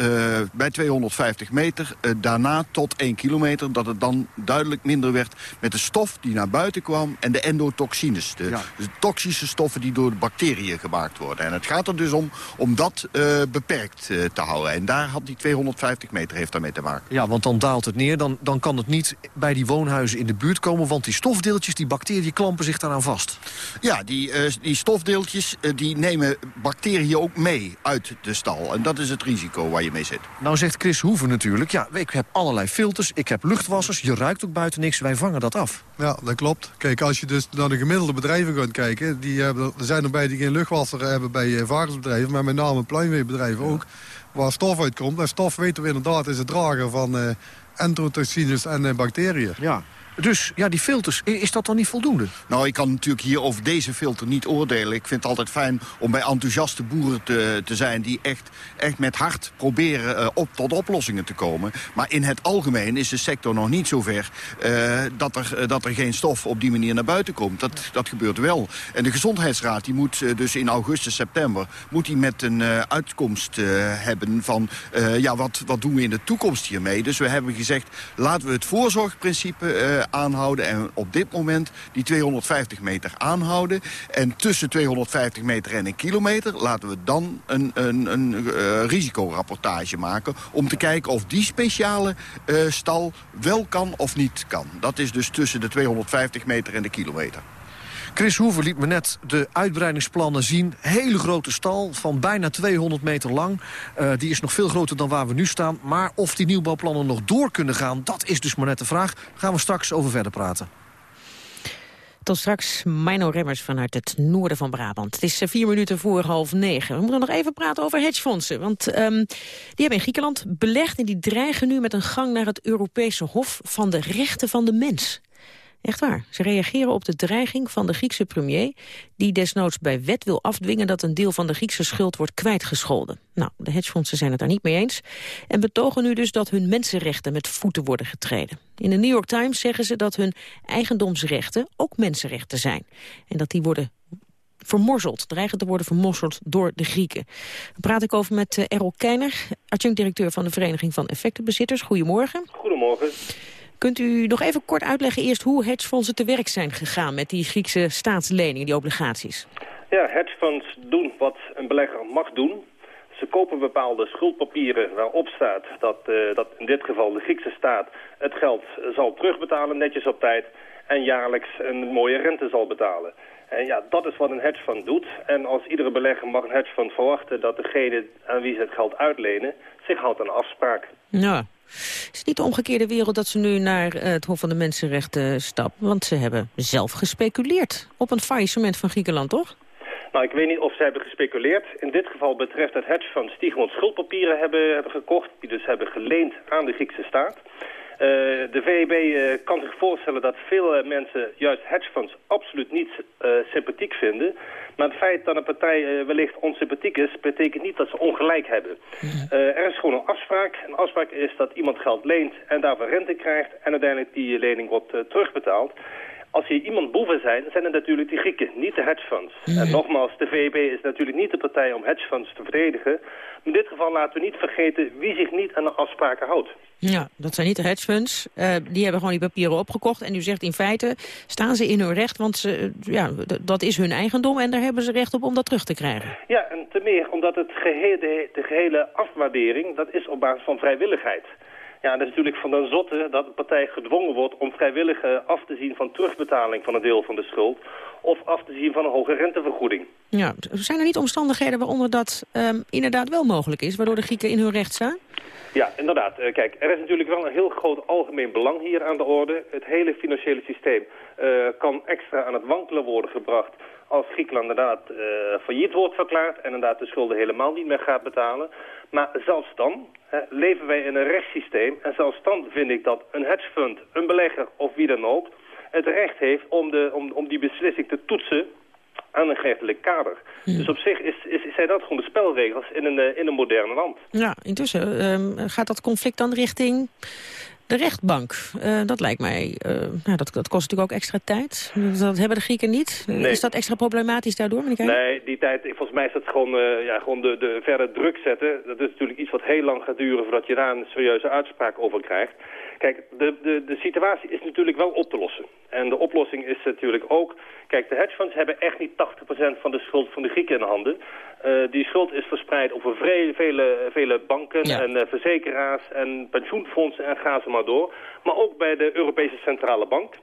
bij 250 meter, daarna tot 1 kilometer... dat het dan duidelijk minder werd met de stof die naar buiten kwam... en de endotoxines, de, ja. de toxische stoffen die door de bacteriën gemaakt worden. En het gaat er dus om om dat beperkt te houden. En daar had die 250 meter heeft daarmee te maken. Ja, want dan daalt het neer, dan, dan kan het niet bij die woonhuizen in de buurt komen... want die stofdeeltjes, die bacteriën klampen zich daaraan vast. Ja, die, uh, die stofdeeltjes uh, die nemen bacteriën ook mee uit de stal. En dat is het risico waar je mee zit. Nou zegt Chris Hoeven natuurlijk... ja, ik heb allerlei filters, ik heb luchtwassers... je ruikt ook buiten niks, wij vangen dat af. Ja, dat klopt. Kijk, als je dus naar de gemiddelde bedrijven gaat kijken... Die hebben, er zijn erbij die geen luchtwasser hebben bij uh, varkensbedrijven... maar met name pluimveebedrijven ook... waar stof uitkomt. En stof weten we inderdaad is het drager van enterotoxines en bacteriën. Ja. Dus ja, die filters, is dat dan niet voldoende? Nou, ik kan natuurlijk hier over deze filter niet oordelen. Ik vind het altijd fijn om bij enthousiaste boeren te, te zijn... die echt, echt met hart proberen uh, op, tot oplossingen te komen. Maar in het algemeen is de sector nog niet zover... Uh, dat, er, uh, dat er geen stof op die manier naar buiten komt. Dat, dat gebeurt wel. En de Gezondheidsraad die moet dus in augustus, september... moet die met een uitkomst hebben van... ja, wat, wat doen we in de toekomst hiermee? Dus we hebben gezegd, laten we het voorzorgprincipe aanhouden. En op dit moment die 250 meter aanhouden. En tussen 250 meter en een kilometer laten we dan een, een, een uh, risicorapportage maken... om te kijken of die speciale uh, stal wel kan of niet kan. Dat is dus tussen de 250 meter en de kilometer. Chris Hoever liet me net de uitbreidingsplannen zien. Hele grote stal van bijna 200 meter lang. Uh, die is nog veel groter dan waar we nu staan. Maar of die nieuwbouwplannen nog door kunnen gaan, dat is dus maar net de vraag. Gaan we straks over verder praten. Tot straks Mino Remmers vanuit het noorden van Brabant. Het is eh, vier minuten voor half negen. We moeten nog even praten over hedgefondsen. Want um, die hebben in Griekenland belegd... en die dreigen nu met een gang naar het Europese Hof van de Rechten van de Mens. Echt waar. Ze reageren op de dreiging van de Griekse premier... die desnoods bij wet wil afdwingen dat een deel van de Griekse schuld wordt kwijtgescholden. Nou, de hedgefondsen zijn het daar niet mee eens... en betogen nu dus dat hun mensenrechten met voeten worden getreden. In de New York Times zeggen ze dat hun eigendomsrechten ook mensenrechten zijn. En dat die worden vermorzeld, dreigen te worden vermorzeld door de Grieken. Daar praat ik over met uh, Errol Keiner, adjunct-directeur van de Vereniging van Effectenbezitters. Goedemorgen. Goedemorgen. Kunt u nog even kort uitleggen eerst hoe hedgefondsen te werk zijn gegaan met die Griekse staatsleningen, die obligaties? Ja, hedgefonds doen wat een belegger mag doen. Ze kopen bepaalde schuldpapieren waarop staat dat, uh, dat in dit geval de Griekse staat het geld zal terugbetalen netjes op tijd en jaarlijks een mooie rente zal betalen. En ja, dat is wat een hedgefonds doet. En als iedere belegger mag een hedgefonds verwachten dat degene aan wie ze het geld uitlenen zich houdt aan afspraak. Ja, is het niet de omgekeerde wereld dat ze nu naar eh, het Hof van de Mensenrechten stappen? Want ze hebben zelf gespeculeerd op een faillissement van Griekenland, toch? Nou, ik weet niet of ze hebben gespeculeerd. In dit geval betreft het hedgefonds die gewoon schuldpapieren hebben, hebben gekocht... die dus hebben geleend aan de Griekse staat. Uh, de VEB uh, kan zich voorstellen dat veel mensen juist hedgefonds absoluut niet sympathiek vinden... Maar het feit dat een partij wellicht onsympathiek is, betekent niet dat ze ongelijk hebben. Er is gewoon een afspraak. Een afspraak is dat iemand geld leent en daarvoor rente krijgt en uiteindelijk die lening wordt terugbetaald. Als hier iemand boeven zijn, zijn het natuurlijk die Grieken, niet de hedgefunds. En nogmaals, de VEB is natuurlijk niet de partij om hedgefunds te verdedigen. In dit geval laten we niet vergeten wie zich niet aan de afspraken houdt. Ja, dat zijn niet de hedgefunds. Uh, die hebben gewoon die papieren opgekocht. En u zegt in feite, staan ze in hun recht, want ze, ja, dat is hun eigendom... en daar hebben ze recht op om dat terug te krijgen. Ja, en te meer omdat het gehele, de, de gehele afwaardering, dat is op basis van vrijwilligheid. Ja, dat is natuurlijk van de zotte dat de partij gedwongen wordt om vrijwillig af te zien van terugbetaling van een deel van de schuld. Of af te zien van een hoge rentevergoeding. Ja, zijn er niet omstandigheden waaronder dat um, inderdaad wel mogelijk is, waardoor de Grieken in hun recht staan? Ja, inderdaad. Uh, kijk, er is natuurlijk wel een heel groot algemeen belang hier aan de orde. Het hele financiële systeem uh, kan extra aan het wankelen worden gebracht als Griekenland inderdaad uh, failliet wordt verklaard en inderdaad de schulden helemaal niet meer gaat betalen. Maar zelfs dan hè, leven wij in een rechtssysteem en zelfs dan vind ik dat een hedgefund, een belegger of wie dan ook het recht heeft om, de, om, om die beslissing te toetsen aan een gerechtelijk kader. Dus op zich is, is, zijn dat gewoon de spelregels in een, in een moderne land. Ja, intussen um, gaat dat conflict dan richting De rechtbank, eh, dat lijkt mij, uh, nou, dat, dat kost natuurlijk ook extra tijd. Dat hebben de Grieken niet. Nee. Is dat extra problematisch daardoor? Nee, die tijd, volgens mij is dat gewoon, uh, ja, gewoon de, de verre druk zetten. Dat is natuurlijk iets wat heel lang gaat duren voordat je daar een serieuze uitspraak over krijgt. Kijk, de, de, de situatie is natuurlijk wel op te lossen. En de oplossing is natuurlijk ook... Kijk, de hedgefonds hebben echt niet 80% van de schuld van de Grieken in handen. Uh, die schuld is verspreid over vele, vele, vele banken ja. en uh, verzekeraars en pensioenfondsen en ga ze maar door. Maar ook bij de Europese Centrale Bank.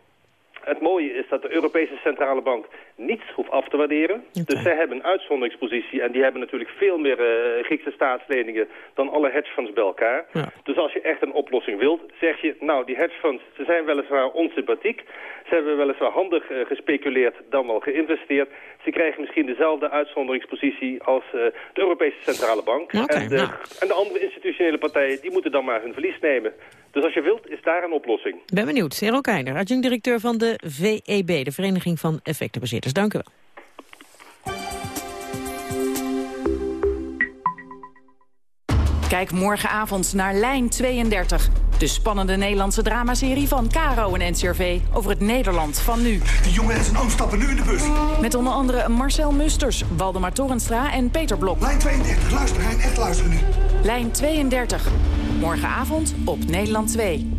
Het mooie is dat de Europese Centrale Bank niets hoeft af te waarderen. Okay. Dus zij hebben een uitzonderingspositie en die hebben natuurlijk veel meer uh, Griekse staatsleningen dan alle hedgefonds bij elkaar. Ja. Dus als je echt een oplossing wilt, zeg je, nou die hedgefonds, ze zijn weliswaar onsympathiek. Ze hebben weliswaar handig uh, gespeculeerd dan wel geïnvesteerd. Ze krijgen misschien dezelfde uitzonderingspositie als uh, de Europese Centrale Bank. Okay, en, de, nou. en de andere institutionele partijen, die moeten dan maar hun verlies nemen. Dus als je wilt, is daar een oplossing. Ben benieuwd. Errol Keijner, adjunct-directeur van de VEB, de Vereniging van Effectenbezitters. Dank u wel. Kijk morgenavond naar Lijn 32. De spannende Nederlandse dramaserie van Caro en NCRV over het Nederland van nu. Die jongen en zijn oom stappen nu in de bus. Met onder andere Marcel Musters, Waldemar Torenstra en Peter Blok. Lijn 32, luister Hein, echt luisteren nu. Lijn 32. Morgenavond op Nederland 2.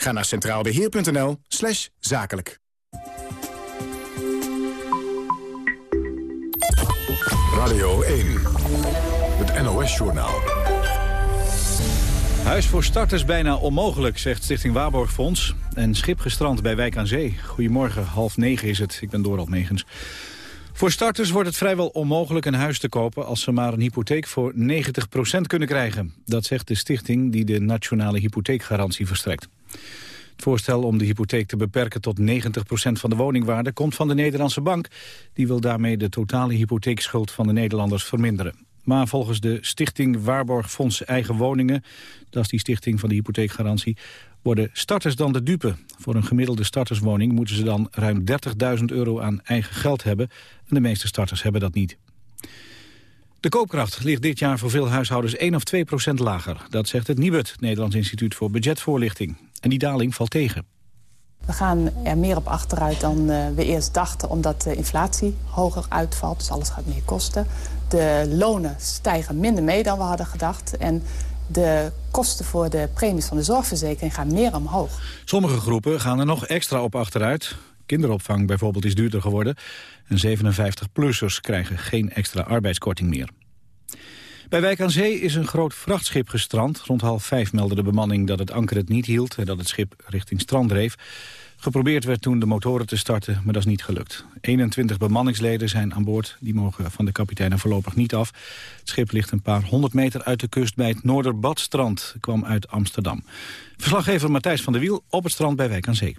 Ga naar centraalbeheer.nl slash zakelijk. Radio 1, het NOS-journaal. Huis voor starters bijna onmogelijk, zegt Stichting Waarborgfonds. En schip gestrand bij Wijk aan Zee. Goedemorgen, half negen is het. Ik ben Dorald Megens. Voor starters wordt het vrijwel onmogelijk een huis te kopen... als ze maar een hypotheek voor 90% kunnen krijgen. Dat zegt de stichting die de nationale hypotheekgarantie verstrekt. Het voorstel om de hypotheek te beperken tot 90% van de woningwaarde... komt van de Nederlandse bank. Die wil daarmee de totale hypotheekschuld van de Nederlanders verminderen. Maar volgens de stichting Waarborgfonds Eigen Woningen... dat is die stichting van de hypotheekgarantie... worden starters dan de dupe. Voor een gemiddelde starterswoning moeten ze dan ruim 30.000 euro aan eigen geld hebben. En de meeste starters hebben dat niet. De koopkracht ligt dit jaar voor veel huishoudens 1 of 2 procent lager. Dat zegt het NIBUD, Nederlands Instituut voor Budgetvoorlichting. En die daling valt tegen. We gaan er meer op achteruit dan uh, we eerst dachten... omdat de inflatie hoger uitvalt, dus alles gaat meer kosten. De lonen stijgen minder mee dan we hadden gedacht. En de kosten voor de premies van de zorgverzekering gaan meer omhoog. Sommige groepen gaan er nog extra op achteruit. Kinderopvang bijvoorbeeld is duurder geworden. En 57-plussers krijgen geen extra arbeidskorting meer. Bij Wijk aan Zee is een groot vrachtschip gestrand. Rond half vijf meldde de bemanning dat het anker het niet hield... en dat het schip richting strand dreef. Geprobeerd werd toen de motoren te starten, maar dat is niet gelukt. 21 bemanningsleden zijn aan boord. Die mogen van de kapitein er voorlopig niet af. Het schip ligt een paar honderd meter uit de kust bij het Noorderbadstrand. kwam uit Amsterdam. Verslaggever Matthijs van der Wiel op het strand bij Wijk aan Zee.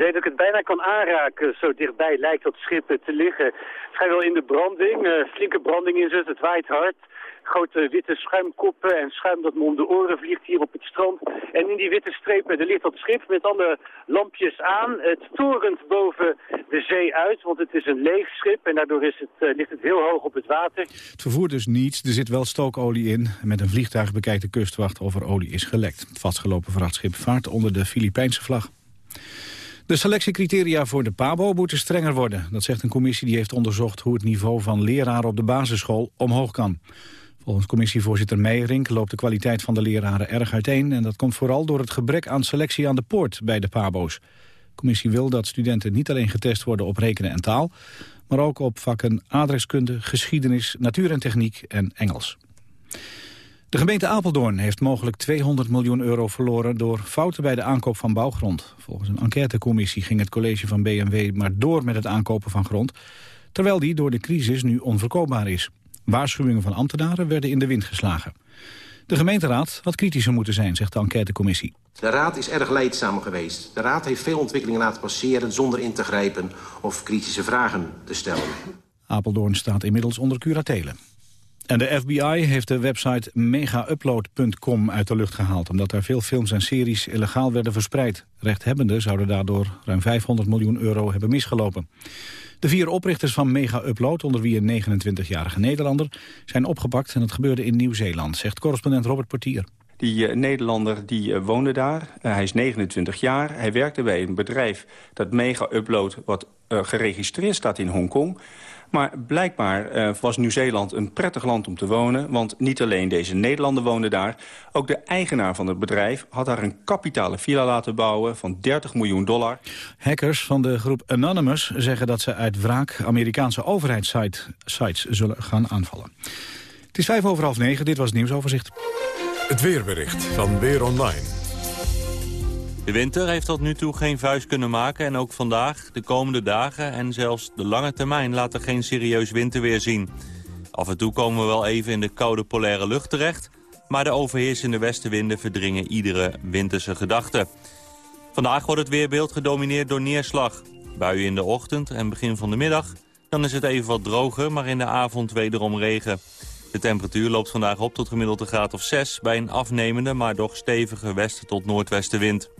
Het idee dat ik het bijna kan aanraken. Zo dichtbij lijkt dat schip te liggen. Vrijwel in de branding. Uh, flinke branding in zit. Het waait hard. Grote witte schuimkoppen en schuim dat me om de oren vliegt hier op het strand. En in die witte strepen, er ligt dat schip met alle lampjes aan. Het torent boven de zee uit, want het is een leeg schip en daardoor is het, uh, ligt het heel hoog op het water. Het vervoert dus niets, er zit wel stookolie in. Met een vliegtuig bekijkt de kustwacht of er olie is gelekt. Het vastgelopen vrachtschip vaart onder de Filipijnse vlag. De selectiecriteria voor de PABO moeten strenger worden. Dat zegt een commissie die heeft onderzocht hoe het niveau van leraren op de basisschool omhoog kan. Volgens commissievoorzitter Meijering loopt de kwaliteit van de leraren erg uiteen... en dat komt vooral door het gebrek aan selectie aan de poort bij de PABO's. De commissie wil dat studenten niet alleen getest worden op rekenen en taal... maar ook op vakken aardrijkskunde, geschiedenis, natuur en techniek en Engels. De gemeente Apeldoorn heeft mogelijk 200 miljoen euro verloren... door fouten bij de aankoop van bouwgrond. Volgens een enquêtecommissie ging het college van BMW maar door met het aankopen van grond... terwijl die door de crisis nu onverkoopbaar is. Waarschuwingen van ambtenaren werden in de wind geslagen. De gemeenteraad had kritischer moeten zijn, zegt de enquêtecommissie. De raad is erg leidzaam geweest. De raad heeft veel ontwikkelingen laten passeren zonder in te grijpen of kritische vragen te stellen. Apeldoorn staat inmiddels onder curatelen. En de FBI heeft de website megaupload.com uit de lucht gehaald... omdat daar veel films en series illegaal werden verspreid. Rechthebbenden zouden daardoor ruim 500 miljoen euro hebben misgelopen. De vier oprichters van Mega Upload, onder wie een 29-jarige Nederlander... zijn opgepakt en het gebeurde in Nieuw-Zeeland, zegt correspondent Robert Portier. Die uh, Nederlander die uh, woonde daar. Uh, hij is 29 jaar. Hij werkte bij een bedrijf dat Mega Upload... wat geregistreerd staat in Hongkong. Maar blijkbaar uh, was Nieuw-Zeeland een prettig land om te wonen... want niet alleen deze Nederlander woonden daar... ook de eigenaar van het bedrijf had daar een kapitale villa laten bouwen... van 30 miljoen dollar. Hackers van de groep Anonymous zeggen dat ze uit wraak... Amerikaanse overheidssites zullen gaan aanvallen. Het is vijf over half negen, dit was het nieuwsoverzicht. Het weerbericht van Weer Online. De winter heeft tot nu toe geen vuist kunnen maken en ook vandaag, de komende dagen en zelfs de lange termijn laten geen serieus winterweer zien. Af en toe komen we wel even in de koude polaire lucht terecht, maar de overheersende westenwinden verdringen iedere winterse gedachte. Vandaag wordt het weerbeeld gedomineerd door neerslag. Buien in de ochtend en begin van de middag. Dan is het even wat droger, maar in de avond wederom regen. De temperatuur loopt vandaag op tot gemiddeld een graad of 6... bij een afnemende, maar toch stevige westen tot noordwestenwind.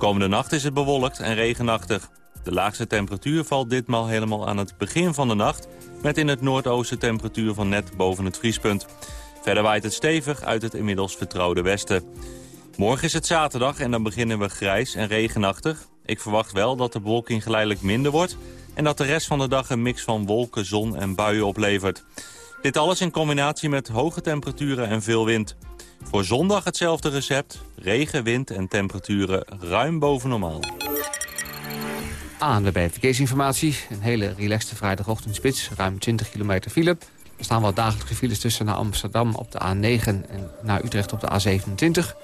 Komende nacht is het bewolkt en regenachtig. De laagste temperatuur valt ditmaal helemaal aan het begin van de nacht... met in het noordoosten temperatuur van net boven het vriespunt. Verder waait het stevig uit het inmiddels vertrouwde westen. Morgen is het zaterdag en dan beginnen we grijs en regenachtig. Ik verwacht wel dat de bewolking geleidelijk minder wordt... en dat de rest van de dag een mix van wolken, zon en buien oplevert. Dit alles in combinatie met hoge temperaturen en veel wind. Voor zondag hetzelfde recept. Regen, wind en temperaturen ruim boven normaal. Aan de Verkeersinformatie. Een hele relaxte vrijdagochtendspits. Ruim 20 kilometer file. Er staan wat dagelijkse files tussen naar Amsterdam op de A9 en naar Utrecht op de A27.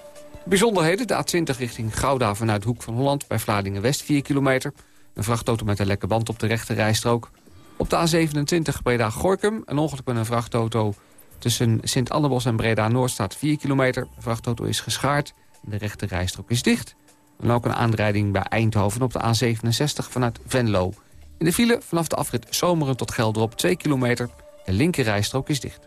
Bijzonderheden, de A20 richting Gouda vanuit Hoek van Holland... bij Vlaardingen-West 4 kilometer. Een vrachtauto met een lekke band op de rechte rijstrook. Op de A27 Breda-Gorkum een ongeluk met een vrachtauto... tussen Sint-Annebos en Breda-Noord staat 4 kilometer. De vrachtauto is geschaard en de rechte rijstrook is dicht. En ook een aanrijding bij Eindhoven op de A67 vanuit Venlo. In de file vanaf de afrit Zomeren tot Gelderop 2 kilometer. De linker rijstrook is dicht.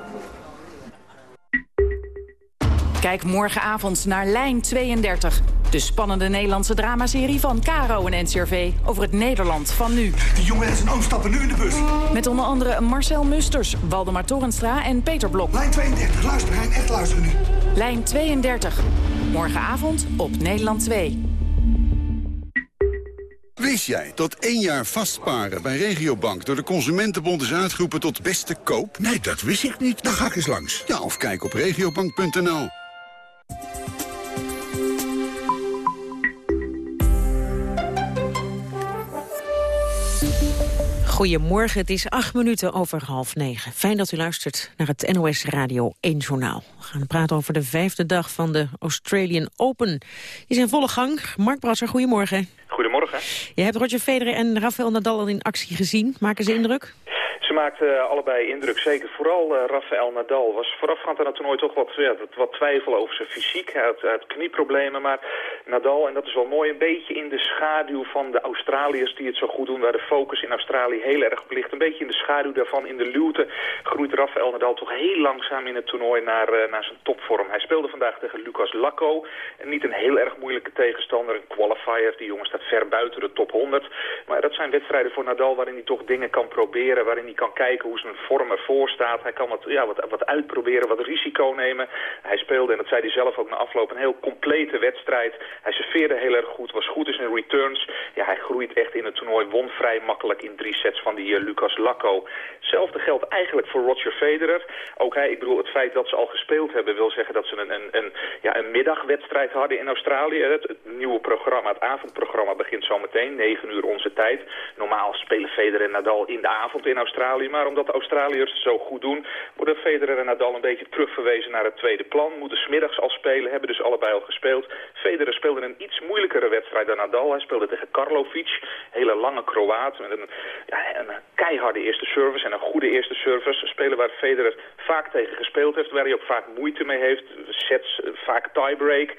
Kijk morgenavond naar Lijn 32. De spannende Nederlandse dramaserie van Caro en NCRV over het Nederland van nu. Die jongen en zijn oom stappen nu in de bus. Met onder andere Marcel Musters, Waldemar Torenstra en Peter Blok. Lijn 32, luister Hein, echt luisteren nu. Lijn 32. Morgenavond op Nederland 2. Wist jij dat één jaar vastparen bij Regiobank door de Consumentenbond is uitgeroepen tot beste koop? Nee, dat wist ik niet. Dan ga ik eens langs. Ja, of kijk op regiobank.nl. Goedemorgen, het is acht minuten over half negen. Fijn dat u luistert naar het NOS Radio 1 Journaal. We gaan praten over de vijfde dag van de Australian Open. Die is in volle gang. Mark Brasser, goedemorgen. Goedemorgen. Je hebt Roger Federer en Rafael Nadal al in actie gezien. Maken ze indruk? Ze maakten allebei indruk, zeker. Vooral uh, Rafael Nadal was voorafgaand aan het toernooi toch wat, ja, wat twijfel over zijn fysiek. Hij had, knieproblemen, maar Nadal, en dat is wel mooi, een beetje in de schaduw van de Australiërs die het zo goed doen, waar de focus in Australië heel erg op ligt. Een beetje in de schaduw daarvan, in de luwte, groeit Rafael Nadal toch heel langzaam in het toernooi naar, uh, naar zijn topvorm. Hij speelde vandaag tegen Lucas Lacco, en niet een heel erg moeilijke tegenstander, een qualifier. Die jongen staat ver buiten de top 100. Maar dat zijn wedstrijden voor Nadal waarin hij toch dingen kan proberen, waarin hij kan kijken hoe zijn vorm ervoor staat. Hij kan wat, ja, wat, wat uitproberen, wat risico nemen. Hij speelde, en dat zei hij zelf ook na afloop, een heel complete wedstrijd. Hij serveerde heel erg goed, was goed in zijn return returns. Ja, hij groeit echt in het toernooi. Won vrij makkelijk in drie sets van die Lucas Lacco. Hetzelfde geldt eigenlijk voor Roger Federer. Ook hij, ik bedoel, het feit dat ze al gespeeld hebben... wil zeggen dat ze een, een, een, ja, een middagwedstrijd hadden in Australië. Het, het nieuwe programma, het avondprogramma, begint zometeen. 9 uur onze tijd. Normaal spelen Federer en Nadal in de avond in Australië. Maar omdat de Australiërs het zo goed doen... worden Federer en Nadal een beetje terugverwezen naar het tweede plan. Moeten smiddags al spelen, hebben dus allebei al gespeeld. Federer speelde een iets moeilijkere wedstrijd dan Nadal. Hij speelde tegen Karlovic, hele lange Kroaat... met een, ja, een keiharde eerste service en een goede eerste service. Spelen waar Federer vaak tegen gespeeld heeft, waar hij ook vaak moeite mee heeft. Sets, eh, vaak tiebreak.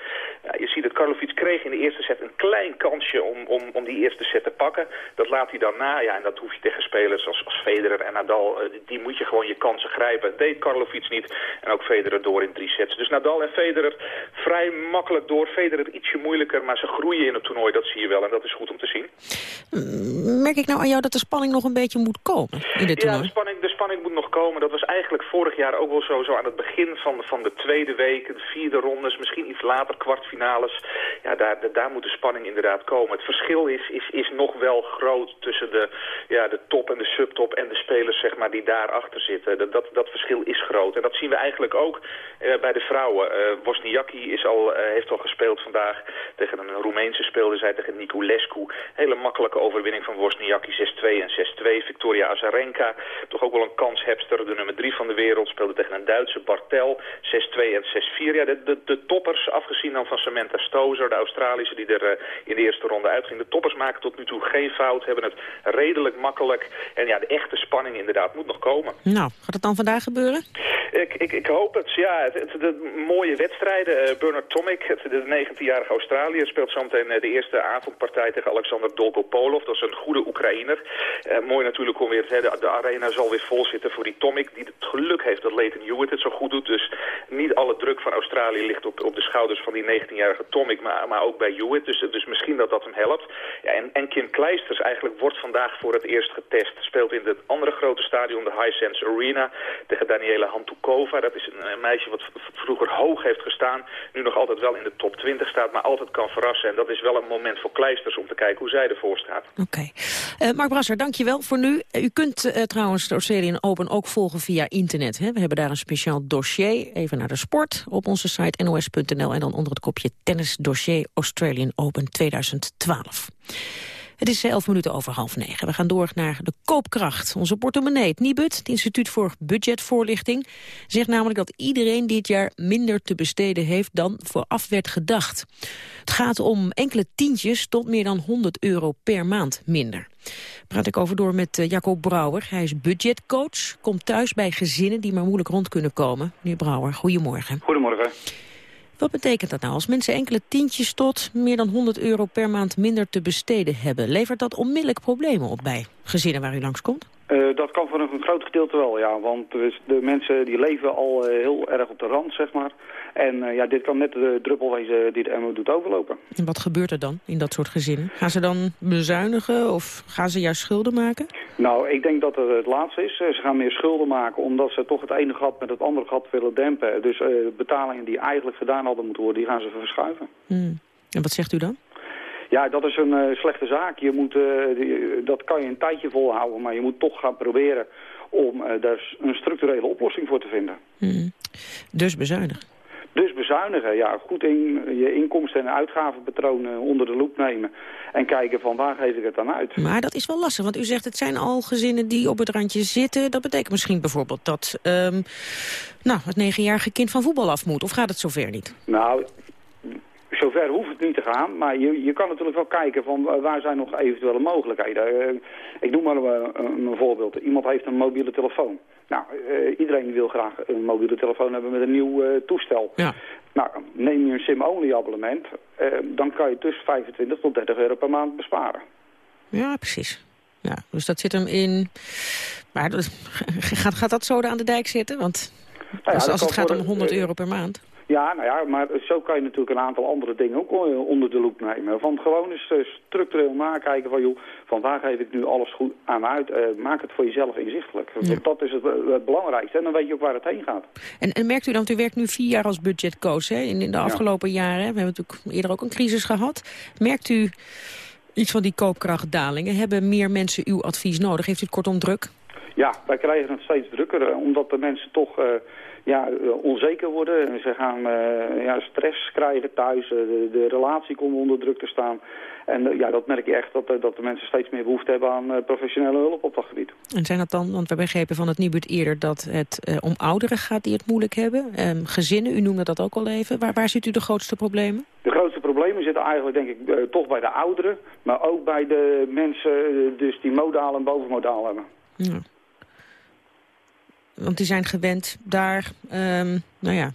Je ziet dat Karlovic kreeg in de eerste set een klein kansje om, om, om die eerste set te pakken. Dat laat hij dan na, ja, en dat hoef je tegen spelers als, als Federer en Nadal. Eh, die moet je gewoon je kansen grijpen. Dat deed Karlovic niet. En ook Federer door in drie sets. Dus Nadal en Federer vrij makkelijk door. Federer ietsje moeilijker, maar ze groeien in het toernooi. Dat zie je wel en dat is goed om te zien. Merk ik nou aan jou dat de spanning nog een beetje moet komen in dit toernooi? Ja, de spanning, de spanning moet nog komen. Dat was eigenlijk vorig jaar ook wel zo, zo aan het begin van, van de tweede week, de vierde rondes, misschien iets later kwartfinales. Ja, daar, daar moet de spanning inderdaad komen. Het verschil is, is, is nog wel groot tussen de, ja, de top en de subtop en de spelers zeg maar, die daarachter zitten. Dat, dat, verschil is groot. En dat zien we eigenlijk ook eh, bij de vrouwen. Uh, Wozniacki is al, uh, heeft al gespeeld vandaag tegen een Roemeense speelde zij tegen Niculescu. Hele makkelijke overwinning van Wozniacki 6-2 en 6-2. Victoria Azarenka, toch ook wel een de nummer 3 van de wereld, speelde tegen een Duitse Bartel 6-2 en 6-4. Ja, de, de, de, toppers, afgezien dan van Samantha Stozer, de Australische die er uh, in de eerste ronde uitging. De toppers maken tot nu toe geen fout, hebben het redelijk makkelijk. En ja, de echte spanning inderdaad moet nog komen. Nou, gaat het dan vandaag gebeuren? Ik, ik, ik hoop het, ja. Het, het, de mooie wedstrijden. Uh, Bernard Tomic, het, de 19-jarige Australiër, speelt zometeen uh, de eerste avondpartij tegen Alexander Dolgopolov. Dat is een goede Oekraïner. Uh, mooi natuurlijk om weer, de, de arena zal weer vol zitten voor die Tomic, die het geluk heeft dat Leighton Hewitt het zo goed doet. Dus niet alle druk van Australië ligt op, op de schouders van die 19-jarige Tomic, maar, maar ook bij Hewitt. Dus, dus misschien dat dat hem helpt. Ja, en, en Kim Kleisters eigenlijk wordt vandaag voor het eerst getest. Speelt in het andere grote stadion, de Hisense Arena, tegen Daniela Hantukova. Dat is een, meisje wat vroeger hoog heeft gestaan, nu nog altijd wel in de top 20 staat, maar altijd kan verrassen. En dat is wel een moment voor Kleisters om te kijken hoe zij ervoor staat. Oké. Okay. Uh, Mark Brasser, dankjewel voor nu. U kunt uh, trouwens de Australian Open ook volgen via internet. Hè? We hebben daar een speciaal dossier, even naar de sport, op onze site nos.nl. En dan onder het kopje tennis dossier Australian Open 2012. Het is elf minuten over half negen. We gaan door naar de koopkracht. Onze portemonnee, het Nibud, het Instituut voor Budgetvoorlichting... zegt namelijk dat iedereen dit jaar minder te besteden heeft dan vooraf werd gedacht. Het gaat om enkele tientjes tot meer dan 100 euro per maand minder. Praat ik over door met uh, Jacob Brouwer. Hij is budgetcoach, komt thuis bij gezinnen die maar moeilijk rond kunnen komen. Meneer Brouwer, goedemorgen. Goedemorgen. Wat betekent dat nou? Als mensen enkele tientjes tot meer dan 100 euro per maand minder te besteden hebben... levert dat onmiddellijk problemen op bij gezinnen waar u langskomt? Uh, dat kan voor een groot gedeelte wel, ja. Want de mensen die leven al uh, heel erg op de rand, zeg maar. En uh, ja, dit kan net de druppel wezen die de emmer doet overlopen. En wat gebeurt er dan in dat soort gezinnen? Gaan ze dan bezuinigen of gaan ze juist schulden maken? Nou, ik denk dat het het laatste is. Ze gaan meer schulden maken omdat ze toch het ene gat met het andere gat willen dempen. Dus betalingen die eigenlijk gedaan hadden moeten worden, die gaan ze verschuiven. Hmm. En wat zegt u dan? Ja, dat is een uh, slechte zaak. Je moet, uh, die, dat kan je een tijdje volhouden, maar je moet toch gaan proberen om daar een structurele oplossing voor te vinden. Hmm. Dus bezuinigen? Dus bezuinigen, ja. Goed in je inkomsten- en uitgavenpatronen onder de loep nemen. En kijken van waar geef ik het dan uit. Maar dat is wel lastig, want u zegt het zijn al gezinnen die op het randje zitten. Dat betekent misschien bijvoorbeeld dat um, nou, het negenjarige kind van voetbal af moet. Of gaat het zover niet? Nou, zover hoeft het niet te gaan, maar je, je kan natuurlijk wel kijken van waar zijn nog eventuele mogelijkheden. Uh, ik noem maar een, een, voorbeeld. Iemand heeft een mobiele telefoon. Nou, iedereen wil graag een mobiele telefoon hebben met een nieuw toestel. Ja. Nou, neem je een SIM-only abonnement, dan kan je tussen 25 tot 30 euro per maand besparen. Ja, precies. Ja, dus dat zit hem in... Maar gaat, gaat dat zo aan de dijk zitten? Want als, ja, als het gaat om 100 euro per maand... Ja, nou ja, maar zo kan je natuurlijk een aantal andere dingen ook onder de loep nemen. Van gewoon eens structureel nakijken van, joh, van waar geef ik nu alles goed aan uit. Uh, maak het voor jezelf inzichtelijk. Ja. Dat is het, het, belangrijkste. En dan weet je ook waar het heen gaat. En, en merkt u dan, want u werkt nu vier jaar als budgetcoach hè, in, in de afgelopen ja. jaren. We hebben natuurlijk eerder ook een crisis gehad. Merkt u Iets van die koopkrachtdalingen. Hebben meer mensen uw advies nodig? Heeft u het kortom druk? Ja, wij krijgen het steeds drukker, eh, omdat de mensen toch uh, ja, eh, onzeker worden. Ze gaan uh, ja, stress krijgen thuis, de, de, relatie komt onder druk te staan. En ja, dat merk je echt, dat, dat de mensen steeds meer behoefte hebben aan professionele hulp op dat gebied. En zijn dat dan, want we begrepen van het Nibud eerder dat het om ouderen gaat die het moeilijk hebben. Um, gezinnen, u noemde dat ook al even. Waar, waar ziet u de grootste problemen? De grootste problemen zitten eigenlijk denk ik toch bij de ouderen, maar ook bij de mensen dus die modaal en bovenmodaal hebben. Ja. Want die zijn gewend daar, um, nou ja,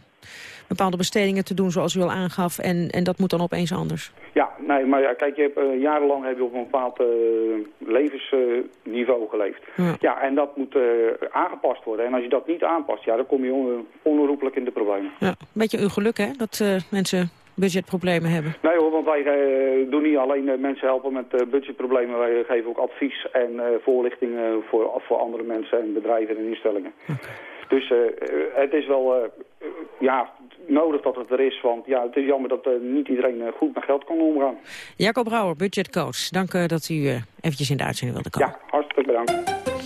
bepaalde bestedingen te doen zoals u al aangaf. En, en dat moet dan opeens anders. Ja, nee, maar ja, kijk, je hebt, uh, jarenlang heb je op een bepaald uh, levensniveau geleefd. Ja. ja. en dat moet uh, aangepast worden. En als je dat niet aanpast, ja, dan kom je onherroepelijk in de problemen. Ja, een beetje uw geluk, hè, dat mensen budgetproblemen hebben? Nee hoor, want wij uh, doen niet alleen uh, mensen helpen met uh, budgetproblemen. Wij geven ook advies en voorlichting voor, voor andere mensen en bedrijven en instellingen. Dus het is wel ja, nodig dat het er is, want ja, het is jammer dat niet iedereen goed met geld kan omgaan. Jacob Brouwer, budgetcoach. Dank dat u eventjes in de uitzending wilde komen. Ja, hartstikke bedankt.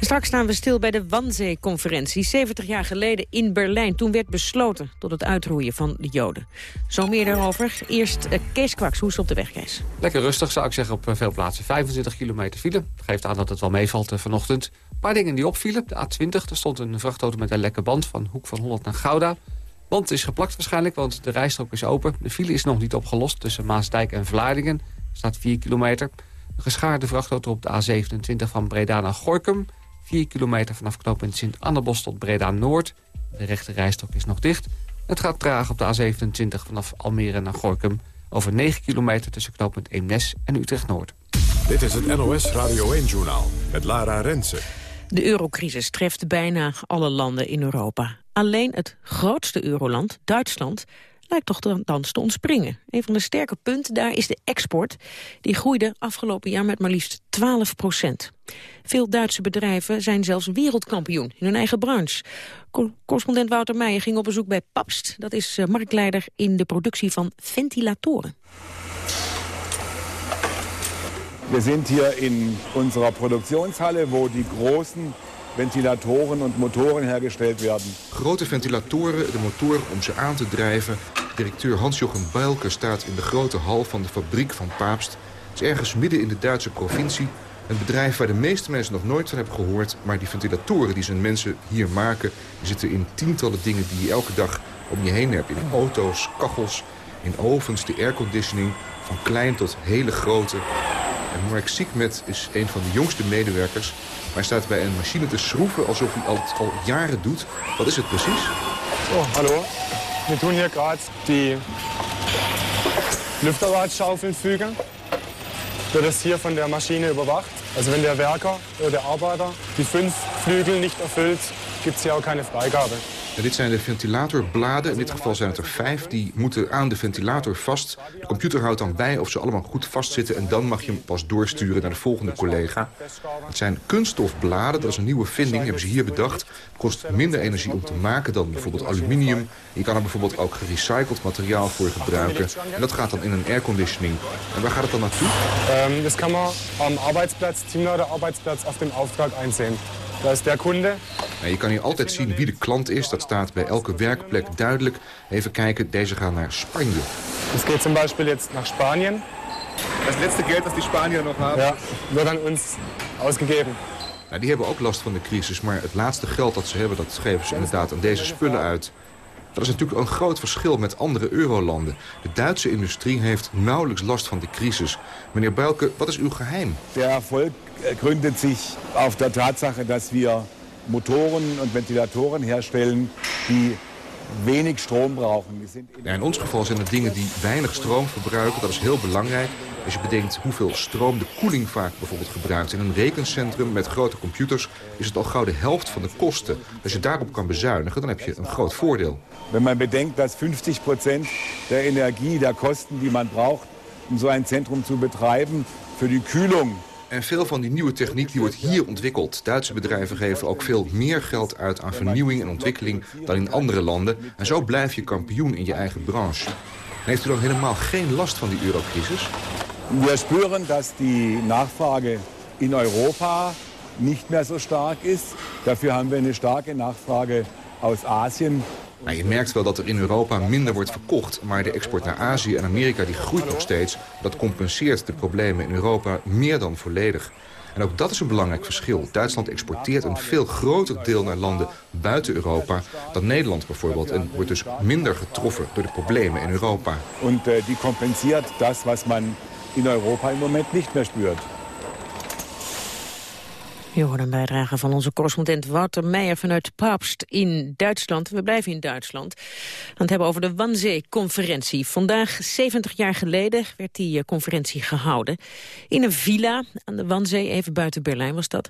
Straks staan we stil bij de Wannsee-conferentie. 70 jaar geleden in Berlijn. Toen werd besloten tot het uitroeien van de Joden. Zo meer daarover. Eerst uh, Kees Kwaks, hoe is het op de weg, Kees? Lekker rustig, zou ik zeggen, op eh, veel plaatsen. 25 kilometer file. Geeft aan dat het wel meevalt uh, vanochtend. Een paar dingen die opvielen. De A20, er stond een vrachtauto met een lekke band... van Hoek van Holland naar Gouda. Band is geplakt waarschijnlijk, want de rijstrook is open. De file is nog niet opgelost tussen Maasdijk en Vlaardingen. Staat 4 kilometer. Een geschaarde vrachtauto op de A27 van Breda naar Gorkum... 4 kilometer vanaf knooppunt Sint-Annebos tot Breda-Noord. De rechte rijstok is nog dicht. Het gaat traag op de A27 vanaf Almere naar Gorkum... over 9 kilometer tussen knooppunt Eemnes en Utrecht-Noord. Dit is het NOS Radio 1-journaal met Lara Rensen. De eurocrisis treft bijna alle landen in Europa. Alleen het grootste euroland, Duitsland, lijkt toch thans te ontspringen. Een van de sterke punten daar is de export. Die groeide afgelopen jaar met maar liefst 12 procent. Veel Duitse bedrijven zijn zelfs wereldkampioen in hun eigen branche. Correspondent Wouter Meijer ging op bezoek bij Papst. Dat is eh, marktleider in de productie van ventilatoren. We zijn hier in onze Produktionshalle, waar die großen ventilatoren en motoren hergesteld werden. Grote ventilatoren, de motor om ze aan te drijven. Directeur Hans-Jochen Builke staat in de grote hal van de fabriek van Paapst. Het is ergens midden in de Duitse provincie. Een bedrijf waar de meeste mensen nog nooit van hebben gehoord. Maar die ventilatoren die zijn mensen hier maken... zitten in tientallen dingen die je elke dag om je heen hebt. In auto's, kachels, in ovens, de airconditioning. Van klein tot hele grote. En Mark Siekmet is een van de jongste medewerkers. Maar hij staat bij een machine te schroeven alsof hij al, al jaren doet. Wat is het precies? Oh, hallo. We doen hier gerade die Lüfterradschaufeln. Wird das hier von der Maschine überwacht. Also wenn der Werker oder der Arbeiter die fünf Flügel nicht erfüllt, gibt es hier auch keine Freigabe. Dit zijn de ventilatorbladen. In dit geval zijn het er vijf. Die moeten aan de ventilator vast. De computer houdt dan bij of ze allemaal goed vastzitten... en dan mag je hem pas doorsturen naar de volgende collega. Het zijn kunststofbladen. Dat is een nieuwe vinding. Hebben ze hier bedacht. Het kost minder energie om te maken dan bijvoorbeeld aluminium. Je kan er bijvoorbeeld ook gerecycled materiaal voor gebruiken. En dat gaat dan in een airconditioning. En waar gaat het dan naartoe? Um, dat kan man am Arbeitsplatz, Teamleiter Arbeitsplatz, op dem Auftrag einsehen. Dat is de kunde. je kan hier altijd zien wie de klant is. Dat staat bij elke werkplek duidelijk. Even kijken, deze gaan naar Spanje. Het gaat zum Beispiel jetzt naar Spanje. Het laatste geld dat die Spanier nog hebben. Ja, wordt aan ons uitgegeven. Nou, die hebben ook last van de crisis, maar het laatste geld dat ze hebben... dat geven ze inderdaad aan deze spullen uit. Dat is natuurlijk een groot verschil met andere eurolanden. De Duitse industrie heeft nauwelijks last van de crisis. Meneer Builke, wat is uw geheim? De erfolg gründet zich op de Tatsache dat we motoren en ventilatoren herstellen die weinig stroom brauchen. Ja, in ons geval zijn het dingen die weinig stroom verbruiken. Dat is heel belangrijk. Als je bedenkt hoeveel stroom de koeling vaak bijvoorbeeld gebruikt. In een rekencentrum met grote computers is het al gauw de helft van de kosten. Als je daarop kan bezuinigen, dan heb je een groot voordeel. Wenn man bedenkt dat 50% der Energie, der Kosten, die man braucht, um so ein Zentrum zu betreiben, für die Kühlung en veel van die nieuwe techniek die wordt hier ontwikkeld. Duitse bedrijven geven ook veel meer geld uit aan vernieuwing en ontwikkeling dan in andere landen. En zo blijf je kampioen in je eigen branche. heeft u dan helemaal geen last van die eurocrisis? Wir spüren, dass die Nachfrage in Europa nicht mehr so stark ist. Dafür haben wir eine starke Nachfrage aus Asien. Nou, je merkt wel dat er in Europa minder wordt verkocht... maar de export naar Azië en Amerika die groeit nog steeds. Dat compenseert de problemen in Europa meer dan volledig. En ook dat is een belangrijk verschil. Duitsland exporteert een veel groter deel naar landen buiten Europa dan Nederland bijvoorbeeld. En wordt dus minder getroffen door de problemen in Europa. En uh, die compenseert dat wat man in Europa im Moment niet meer spürt. Je hoort een bijdrage van onze correspondent Wouter Meijer vanuit Papst in Duitsland. We blijven in Duitsland. Aan het hebben over de Wannsee-conferentie. Vandaag, 70 jaar geleden, werd die eh, conferentie gehouden. In een villa aan de Wannsee, even buiten Berlijn was dat.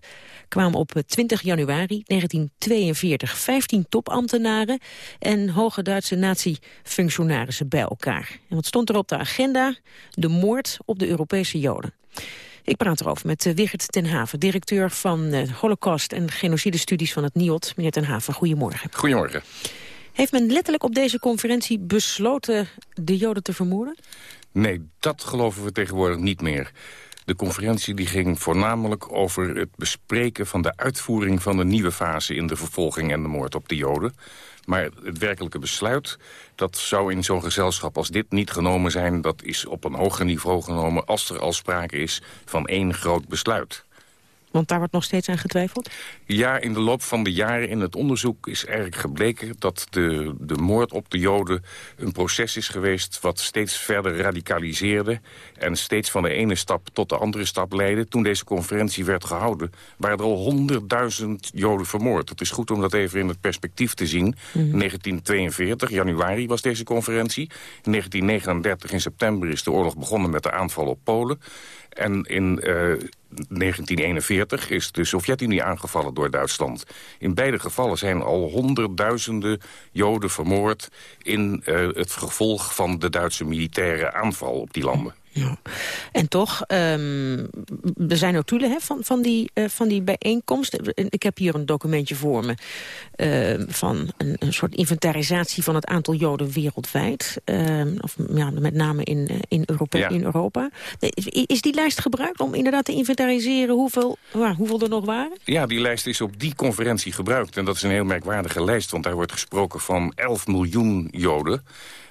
Kwamen op 20 eh, januari 1942 15 topambtenaren... en hoge Duitse nazi-functionarissen bij elkaar. En wat stond er op de agenda? De moord op de Europese Joden. Ik praat erover met uh, Wigert ten Haven, directeur van uh, Holocaust en genocidestudies van het NIOD. Meneer ten Haven, goedemorgen. Goedemorgen. Heeft men letterlijk op deze conferentie besloten de Joden te vermoorden? Nee, dat geloven we tegenwoordig niet meer. De conferentie die ging voornamelijk over het bespreken van de uitvoering van de nieuwe fase in de vervolging en de moord op de Joden. Maar het werkelijke besluit, dat zou in zo'n gezelschap als dit niet genomen zijn. Dat is op een hoger niveau genomen als er al sprake is van één groot besluit. Want daar wordt nog steeds aan getwijfeld? Ja, in de loop van de jaren in het onderzoek is eigenlijk gebleken... dat de, de moord op de Joden een proces is geweest... wat steeds verder radicaliseerde... en steeds van de ene stap tot de andere stap leidde. Toen deze conferentie werd gehouden... waren er al honderdduizend Joden vermoord. Het is goed om dat even in het perspectief te zien. In 1942, januari, was deze conferentie. In 1939, in september, is de oorlog begonnen met de aanval op Polen. En in uh, 1941 is de Sovjet-Unie aangevallen door Duitsland. In beide gevallen zijn al honderdduizenden Joden vermoord... in uh, het gevolg van de Duitse militaire aanval op die landen. Ja. En toch, um, er zijn notulen hè, van, van, die, uh, van die bijeenkomst. Ik heb hier een documentje voor me uh, van een, een, soort inventarisatie van het aantal Joden wereldwijd. Uh, of ja, met name in, in, Europa, ja. in Europa. Is die lijst gebruikt om inderdaad te inventariseren hoeveel, waar, hoeveel er nog waren? Ja, die lijst is op die conferentie gebruikt. En dat is een heel merkwaardige lijst, want daar wordt gesproken van 11 miljoen Joden.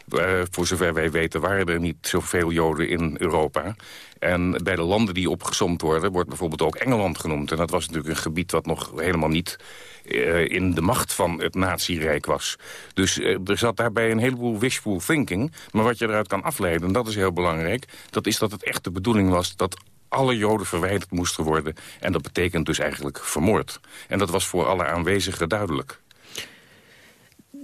Uh, voor zover wij weten waren er niet zoveel Joden in Europa. En bij de landen die opgezomd worden, wordt bijvoorbeeld ook Engeland genoemd. En dat was natuurlijk een gebied wat nog helemaal niet uh, in de macht van het nazi-rijk was. Dus uh, er zat daarbij een heleboel wishful thinking. Maar wat je eruit kan afleiden, en dat is heel belangrijk... dat is dat het echt de bedoeling was dat alle Joden verwijderd moesten worden. En dat betekent dus eigenlijk vermoord. En dat was voor alle aanwezigen duidelijk.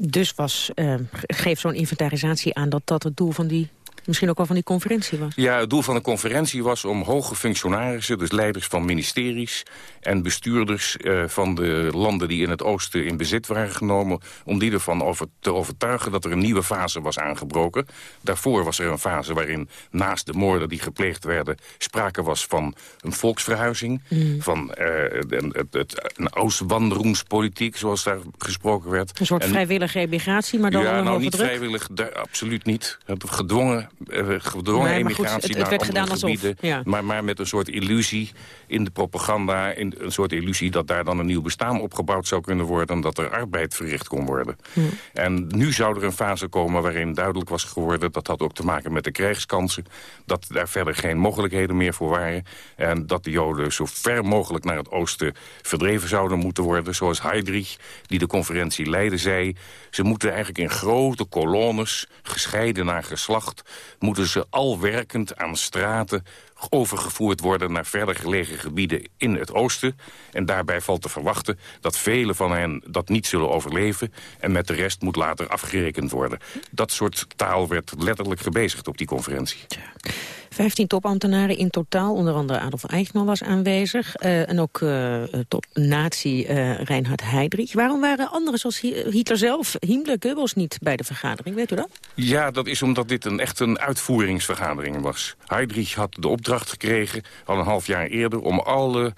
Dus was, uh, geeft zo'n inventarisatie aan dat dat het doel van die misschien ook wel van die conferentie was. Ja, het doel van de conferentie was om hoge functionarissen... dus leiders van ministeries en bestuurders uh, van de landen... die in het oosten in bezit waren genomen... om die ervan over te overtuigen dat er een nieuwe fase was aangebroken. Daarvoor was er een fase waarin naast de moorden die gepleegd werden... sprake was van een volksverhuizing... Mm. van uh, een, het, het, een oostwanderoenspolitiek, zoals daar gesproken werd. Een soort en, vrijwillige emigratie, maar dan ja, nou, niet druk? vrijwillig, daar, absoluut niet. gedwongen gedwongen nee, emigratie goed, het, het naar andere alsof, gebieden. Ja. Maar, maar met een soort illusie in de propaganda. In, een soort illusie dat daar dan een nieuw bestaan opgebouwd zou kunnen worden. En dat er arbeid verricht kon worden. Hm. En nu zou er een fase komen waarin duidelijk was geworden... dat had ook te maken met de krijgskansen. Dat daar verder geen mogelijkheden meer voor waren. En dat de Joden zo ver mogelijk naar het oosten verdreven zouden moeten worden. Zoals Heydrich, die de conferentie leidde, zei... ze moeten eigenlijk in grote kolonnes, gescheiden naar geslacht moeten ze al werkend aan straten overgevoerd worden naar verder gelegen gebieden in het oosten. En daarbij valt te verwachten dat velen van hen dat niet zullen overleven... en met de rest moet later afgerekend worden. Dat soort taal werd letterlijk gebezigd op die conferentie. Ja. 15 topambtenaren in totaal, onder andere Adolf Eichmann was aanwezig. Uh, en ook uh, top nazi uh, Reinhard Heydrich. Waarom waren anderen zoals Hitler zelf, Himmler, Goebbels niet bij de vergadering? Weet u dat? Ja, dat is omdat dit een, echt een uitvoeringsvergadering was. Heydrich had de opdracht gekregen, al een half jaar eerder... om alle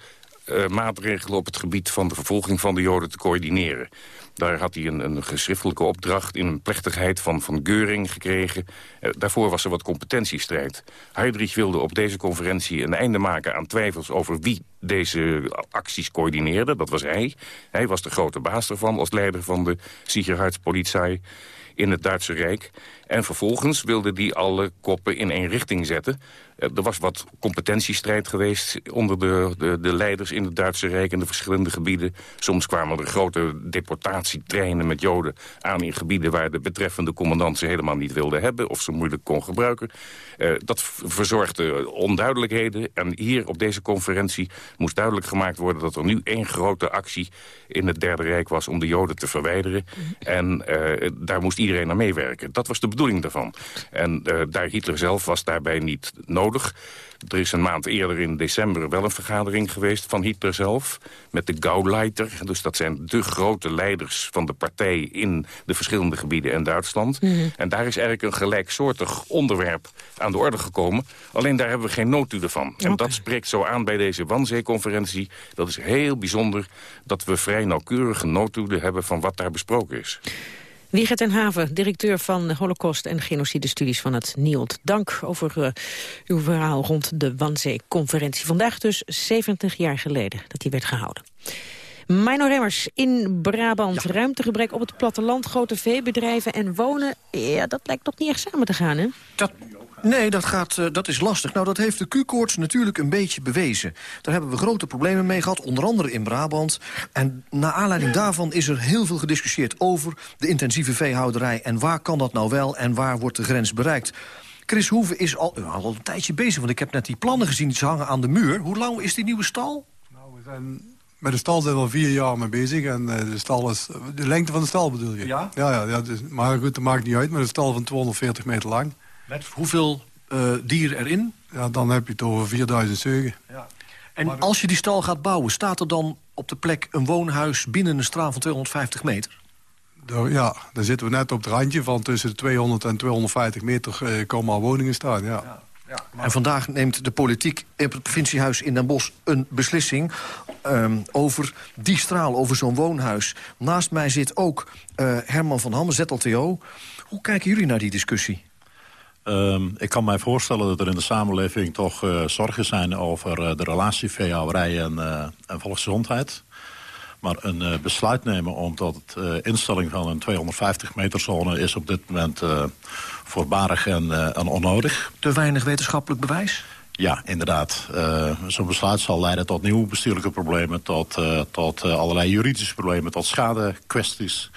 maatregelen op het gebied van de vervolging van de Joden te coördineren. Daar had hij een, een geschriftelijke opdracht in een plechtigheid van, van Geuring gekregen. Uh, daarvoor was er wat competentiestrijd. Heydrich wilde op deze conferentie een einde maken aan twijfels over wie deze acties coördineerde. Dat was hij. Hij was de grote baas ervan als leider van de Sicherheitspolizei in het Duitse Rijk. En vervolgens wilde die alle koppen in één richting zetten. Eh, er was wat competentiestrijd geweest onder de, de, de, leiders in het Duitse Rijk... in de verschillende gebieden. Soms kwamen er grote deportatietreinen met Joden aan in gebieden... waar de betreffende commandant ze helemaal niet wilde hebben... of ze moeilijk kon gebruiken. Uh, dat verzorgde onduidelijkheden. En hier op deze conferentie moest duidelijk gemaakt worden... dat er nu één grote actie in het Derde Rijk was om de Joden te verwijderen. En uh, daar moest iedereen aan meewerken. Dat was de bedoeling daarvan. En daar Hitler zelf was daarbij niet nodig. Er is een maand eerder in december wel een vergadering geweest van Hitler zelf. Met de Gauleiter. Dus dat zijn de grote leiders van de partij in de verschillende gebieden in Duitsland. Mm -hmm. En daar is eigenlijk een gelijksoortig onderwerp aan de orde gekomen. Alleen daar hebben we geen notulen van. Okay. En dat spreekt zo aan bij deze Wannsee-conferentie. Dat is heel bijzonder dat we vrij nauwkeurige notulen hebben van wat daar besproken is. Wieger ten Haven, directeur van Holocaust- en genocidestudies van het NIOD. Dank over uh, uw verhaal rond de Wannsee-conferentie. Vandaag dus 70 jaar geleden dat die werd gehouden. Mino Remmers, in Brabant, ja. ruimtegebrek op het platteland, grote veebedrijven en wonen. Ja, dat lijkt toch niet echt samen te gaan, hè? Dat Nee, dat, gaat, uh, dat is lastig. Nou, dat heeft de Q-koorts natuurlijk een beetje bewezen. Daar hebben we grote problemen mee gehad, onder andere in Brabant. En na aanleiding daarvan is er heel veel gediscussieerd over de intensieve veehouderij. En waar kan dat nou wel en waar wordt de grens bereikt? Chris Hoeven is al, uh, al een tijdje bezig, want ik heb net die plannen gezien die ze hangen aan de muur. Hoe lang is die nieuwe stal? Nou, we zijn met de stal zijn we al vier jaar mee bezig. En uh, de stal is... De lengte van de stal bedoel je? Ja? Ja, ja, ja dus, maar goed, dat maakt niet uit. Maar de stal van 240 meter lang. Met hoeveel uh, dieren erin? Ja, dan heb je het over 4000 zeugen. Ja. En maar als je die stal gaat bouwen, staat er dan op de plek een woonhuis binnen een straal van 250 meter? Daar, ja, daar zitten we net op het randje van tussen de 200 en 250 meter uh, komen al woningen staan. Ja. ja. Ja, maar... En vandaag neemt de politiek in het provinciehuis in Den Bosch een beslissing um, over die straal, over zo'n woonhuis. Naast mij zit ook uh, Herman van Hamme, ZLTO. Hoe kijken jullie naar die discussie? Um, ik kan mij voorstellen dat er in de samenleving toch uh, zorgen zijn... over uh, de relatie veehouderij en, uh, en volksgezondheid. Maar een besluit nemen om tot uh, instelling van een 250 meter zone... is op dit moment voorbarig en, en onnodig. Te weinig wetenschappelijk bewijs? Ja, inderdaad. Zo'n besluit zal leiden tot nieuwe bestuurlijke problemen... tot, tot allerlei juridische problemen, tot schadekwesties...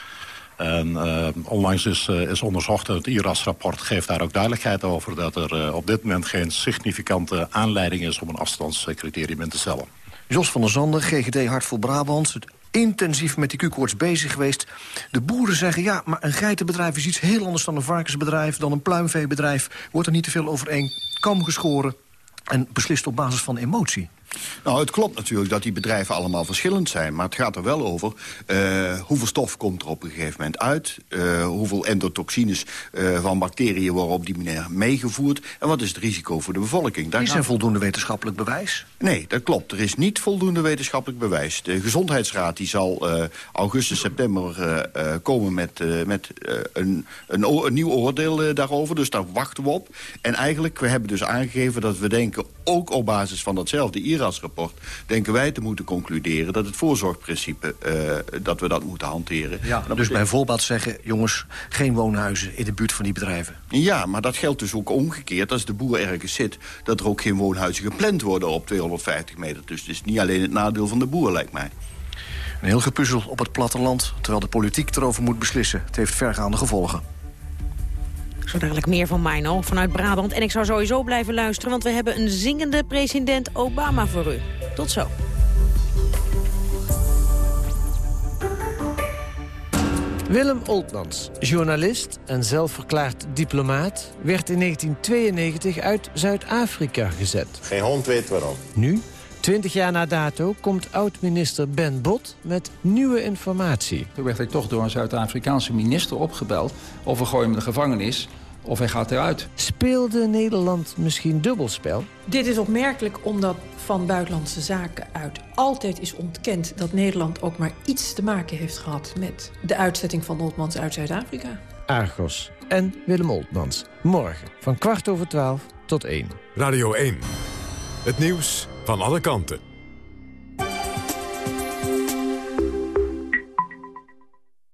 En uh, onlangs is, uh, is onderzocht het IRAS-rapport geeft daar ook duidelijkheid over... dat er uh, op dit moment geen significante aanleiding is om een afstandscriterium in te stellen. Jos van der Zanden, GGD Hart voor Brabant. Intensief met die Q-koorts bezig geweest. De boeren zeggen, ja, maar een geitenbedrijf is iets heel anders dan een varkensbedrijf... dan een pluimveebedrijf. Wordt er niet te veel over één kam geschoren en beslist op basis van emotie. Nou, het klopt natuurlijk dat die bedrijven allemaal verschillend zijn. Maar het gaat er wel over uh, hoeveel stof komt er op een gegeven moment uit. Uh, hoeveel endotoxines uh, van bacteriën worden op die manier meegevoerd. En wat is het risico voor de bevolking. Daar is er voldoende wetenschappelijk bewijs? Nee, dat klopt. Er is niet voldoende wetenschappelijk bewijs. De Gezondheidsraad die zal augustus, september komen met, met een, een, een, nieuw oordeel daarover. Dus daar wachten we op. En eigenlijk, we hebben dus aangegeven dat we denken... ook op basis van datzelfde IRAS-rapport... denken wij te moeten concluderen dat het voorzorgprincipe... Uh, dat we dat moeten hanteren. Ja, dus betekent... bijvoorbeeld zeggen, jongens, geen woonhuizen in de buurt van die bedrijven. Ja, maar dat geldt dus ook omgekeerd. Als de boer ergens zit, dat er ook geen woonhuizen gepland worden op 250 meter. Dus het is niet alleen het nadeel van de boer, lijkt mij. Een heel gepuzzel op het platteland, terwijl de politiek erover moet beslissen. Het heeft vergaande gevolgen. Zo dadelijk meer van Mino vanuit Brabant. En ik zou sowieso blijven luisteren, want we hebben een zingende president Obama voor u. Tot zo. Willem Oltmans, journalist en zelfverklaard diplomaat... werd in 1992 uit Zuid-Afrika gezet. Geen hond weet waarom. Nu, 20 jaar na dato, komt oud-minister Ben Bot met nieuwe informatie. Toen werd hij toch door een Zuid-Afrikaanse minister opgebeld... of we gooien hem de gevangenis of hij gaat eruit. Speelde Nederland misschien dubbelspel? Dit is opmerkelijk omdat van Buitenlandse Zaken uit altijd is ontkend... dat Nederland ook maar iets te maken heeft gehad met de uitzetting van Oldmans uit Zuid-Afrika. Argos en Willem Oltmans. Morgen van kwart over twaalf tot één. Radio 1. Het nieuws van alle kanten.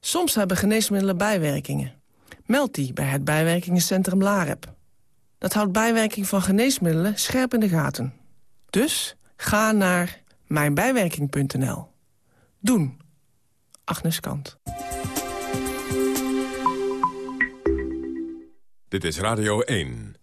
Soms hebben geneesmiddelen bijwerkingen. Meld die bij het bijwerkingencentrum LAREP. Dat houdt bijwerking van geneesmiddelen scherp in de gaten. Dus ga naar mijnbijwerking.nl. Doen. Agnes Kant. Dit is Radio 1.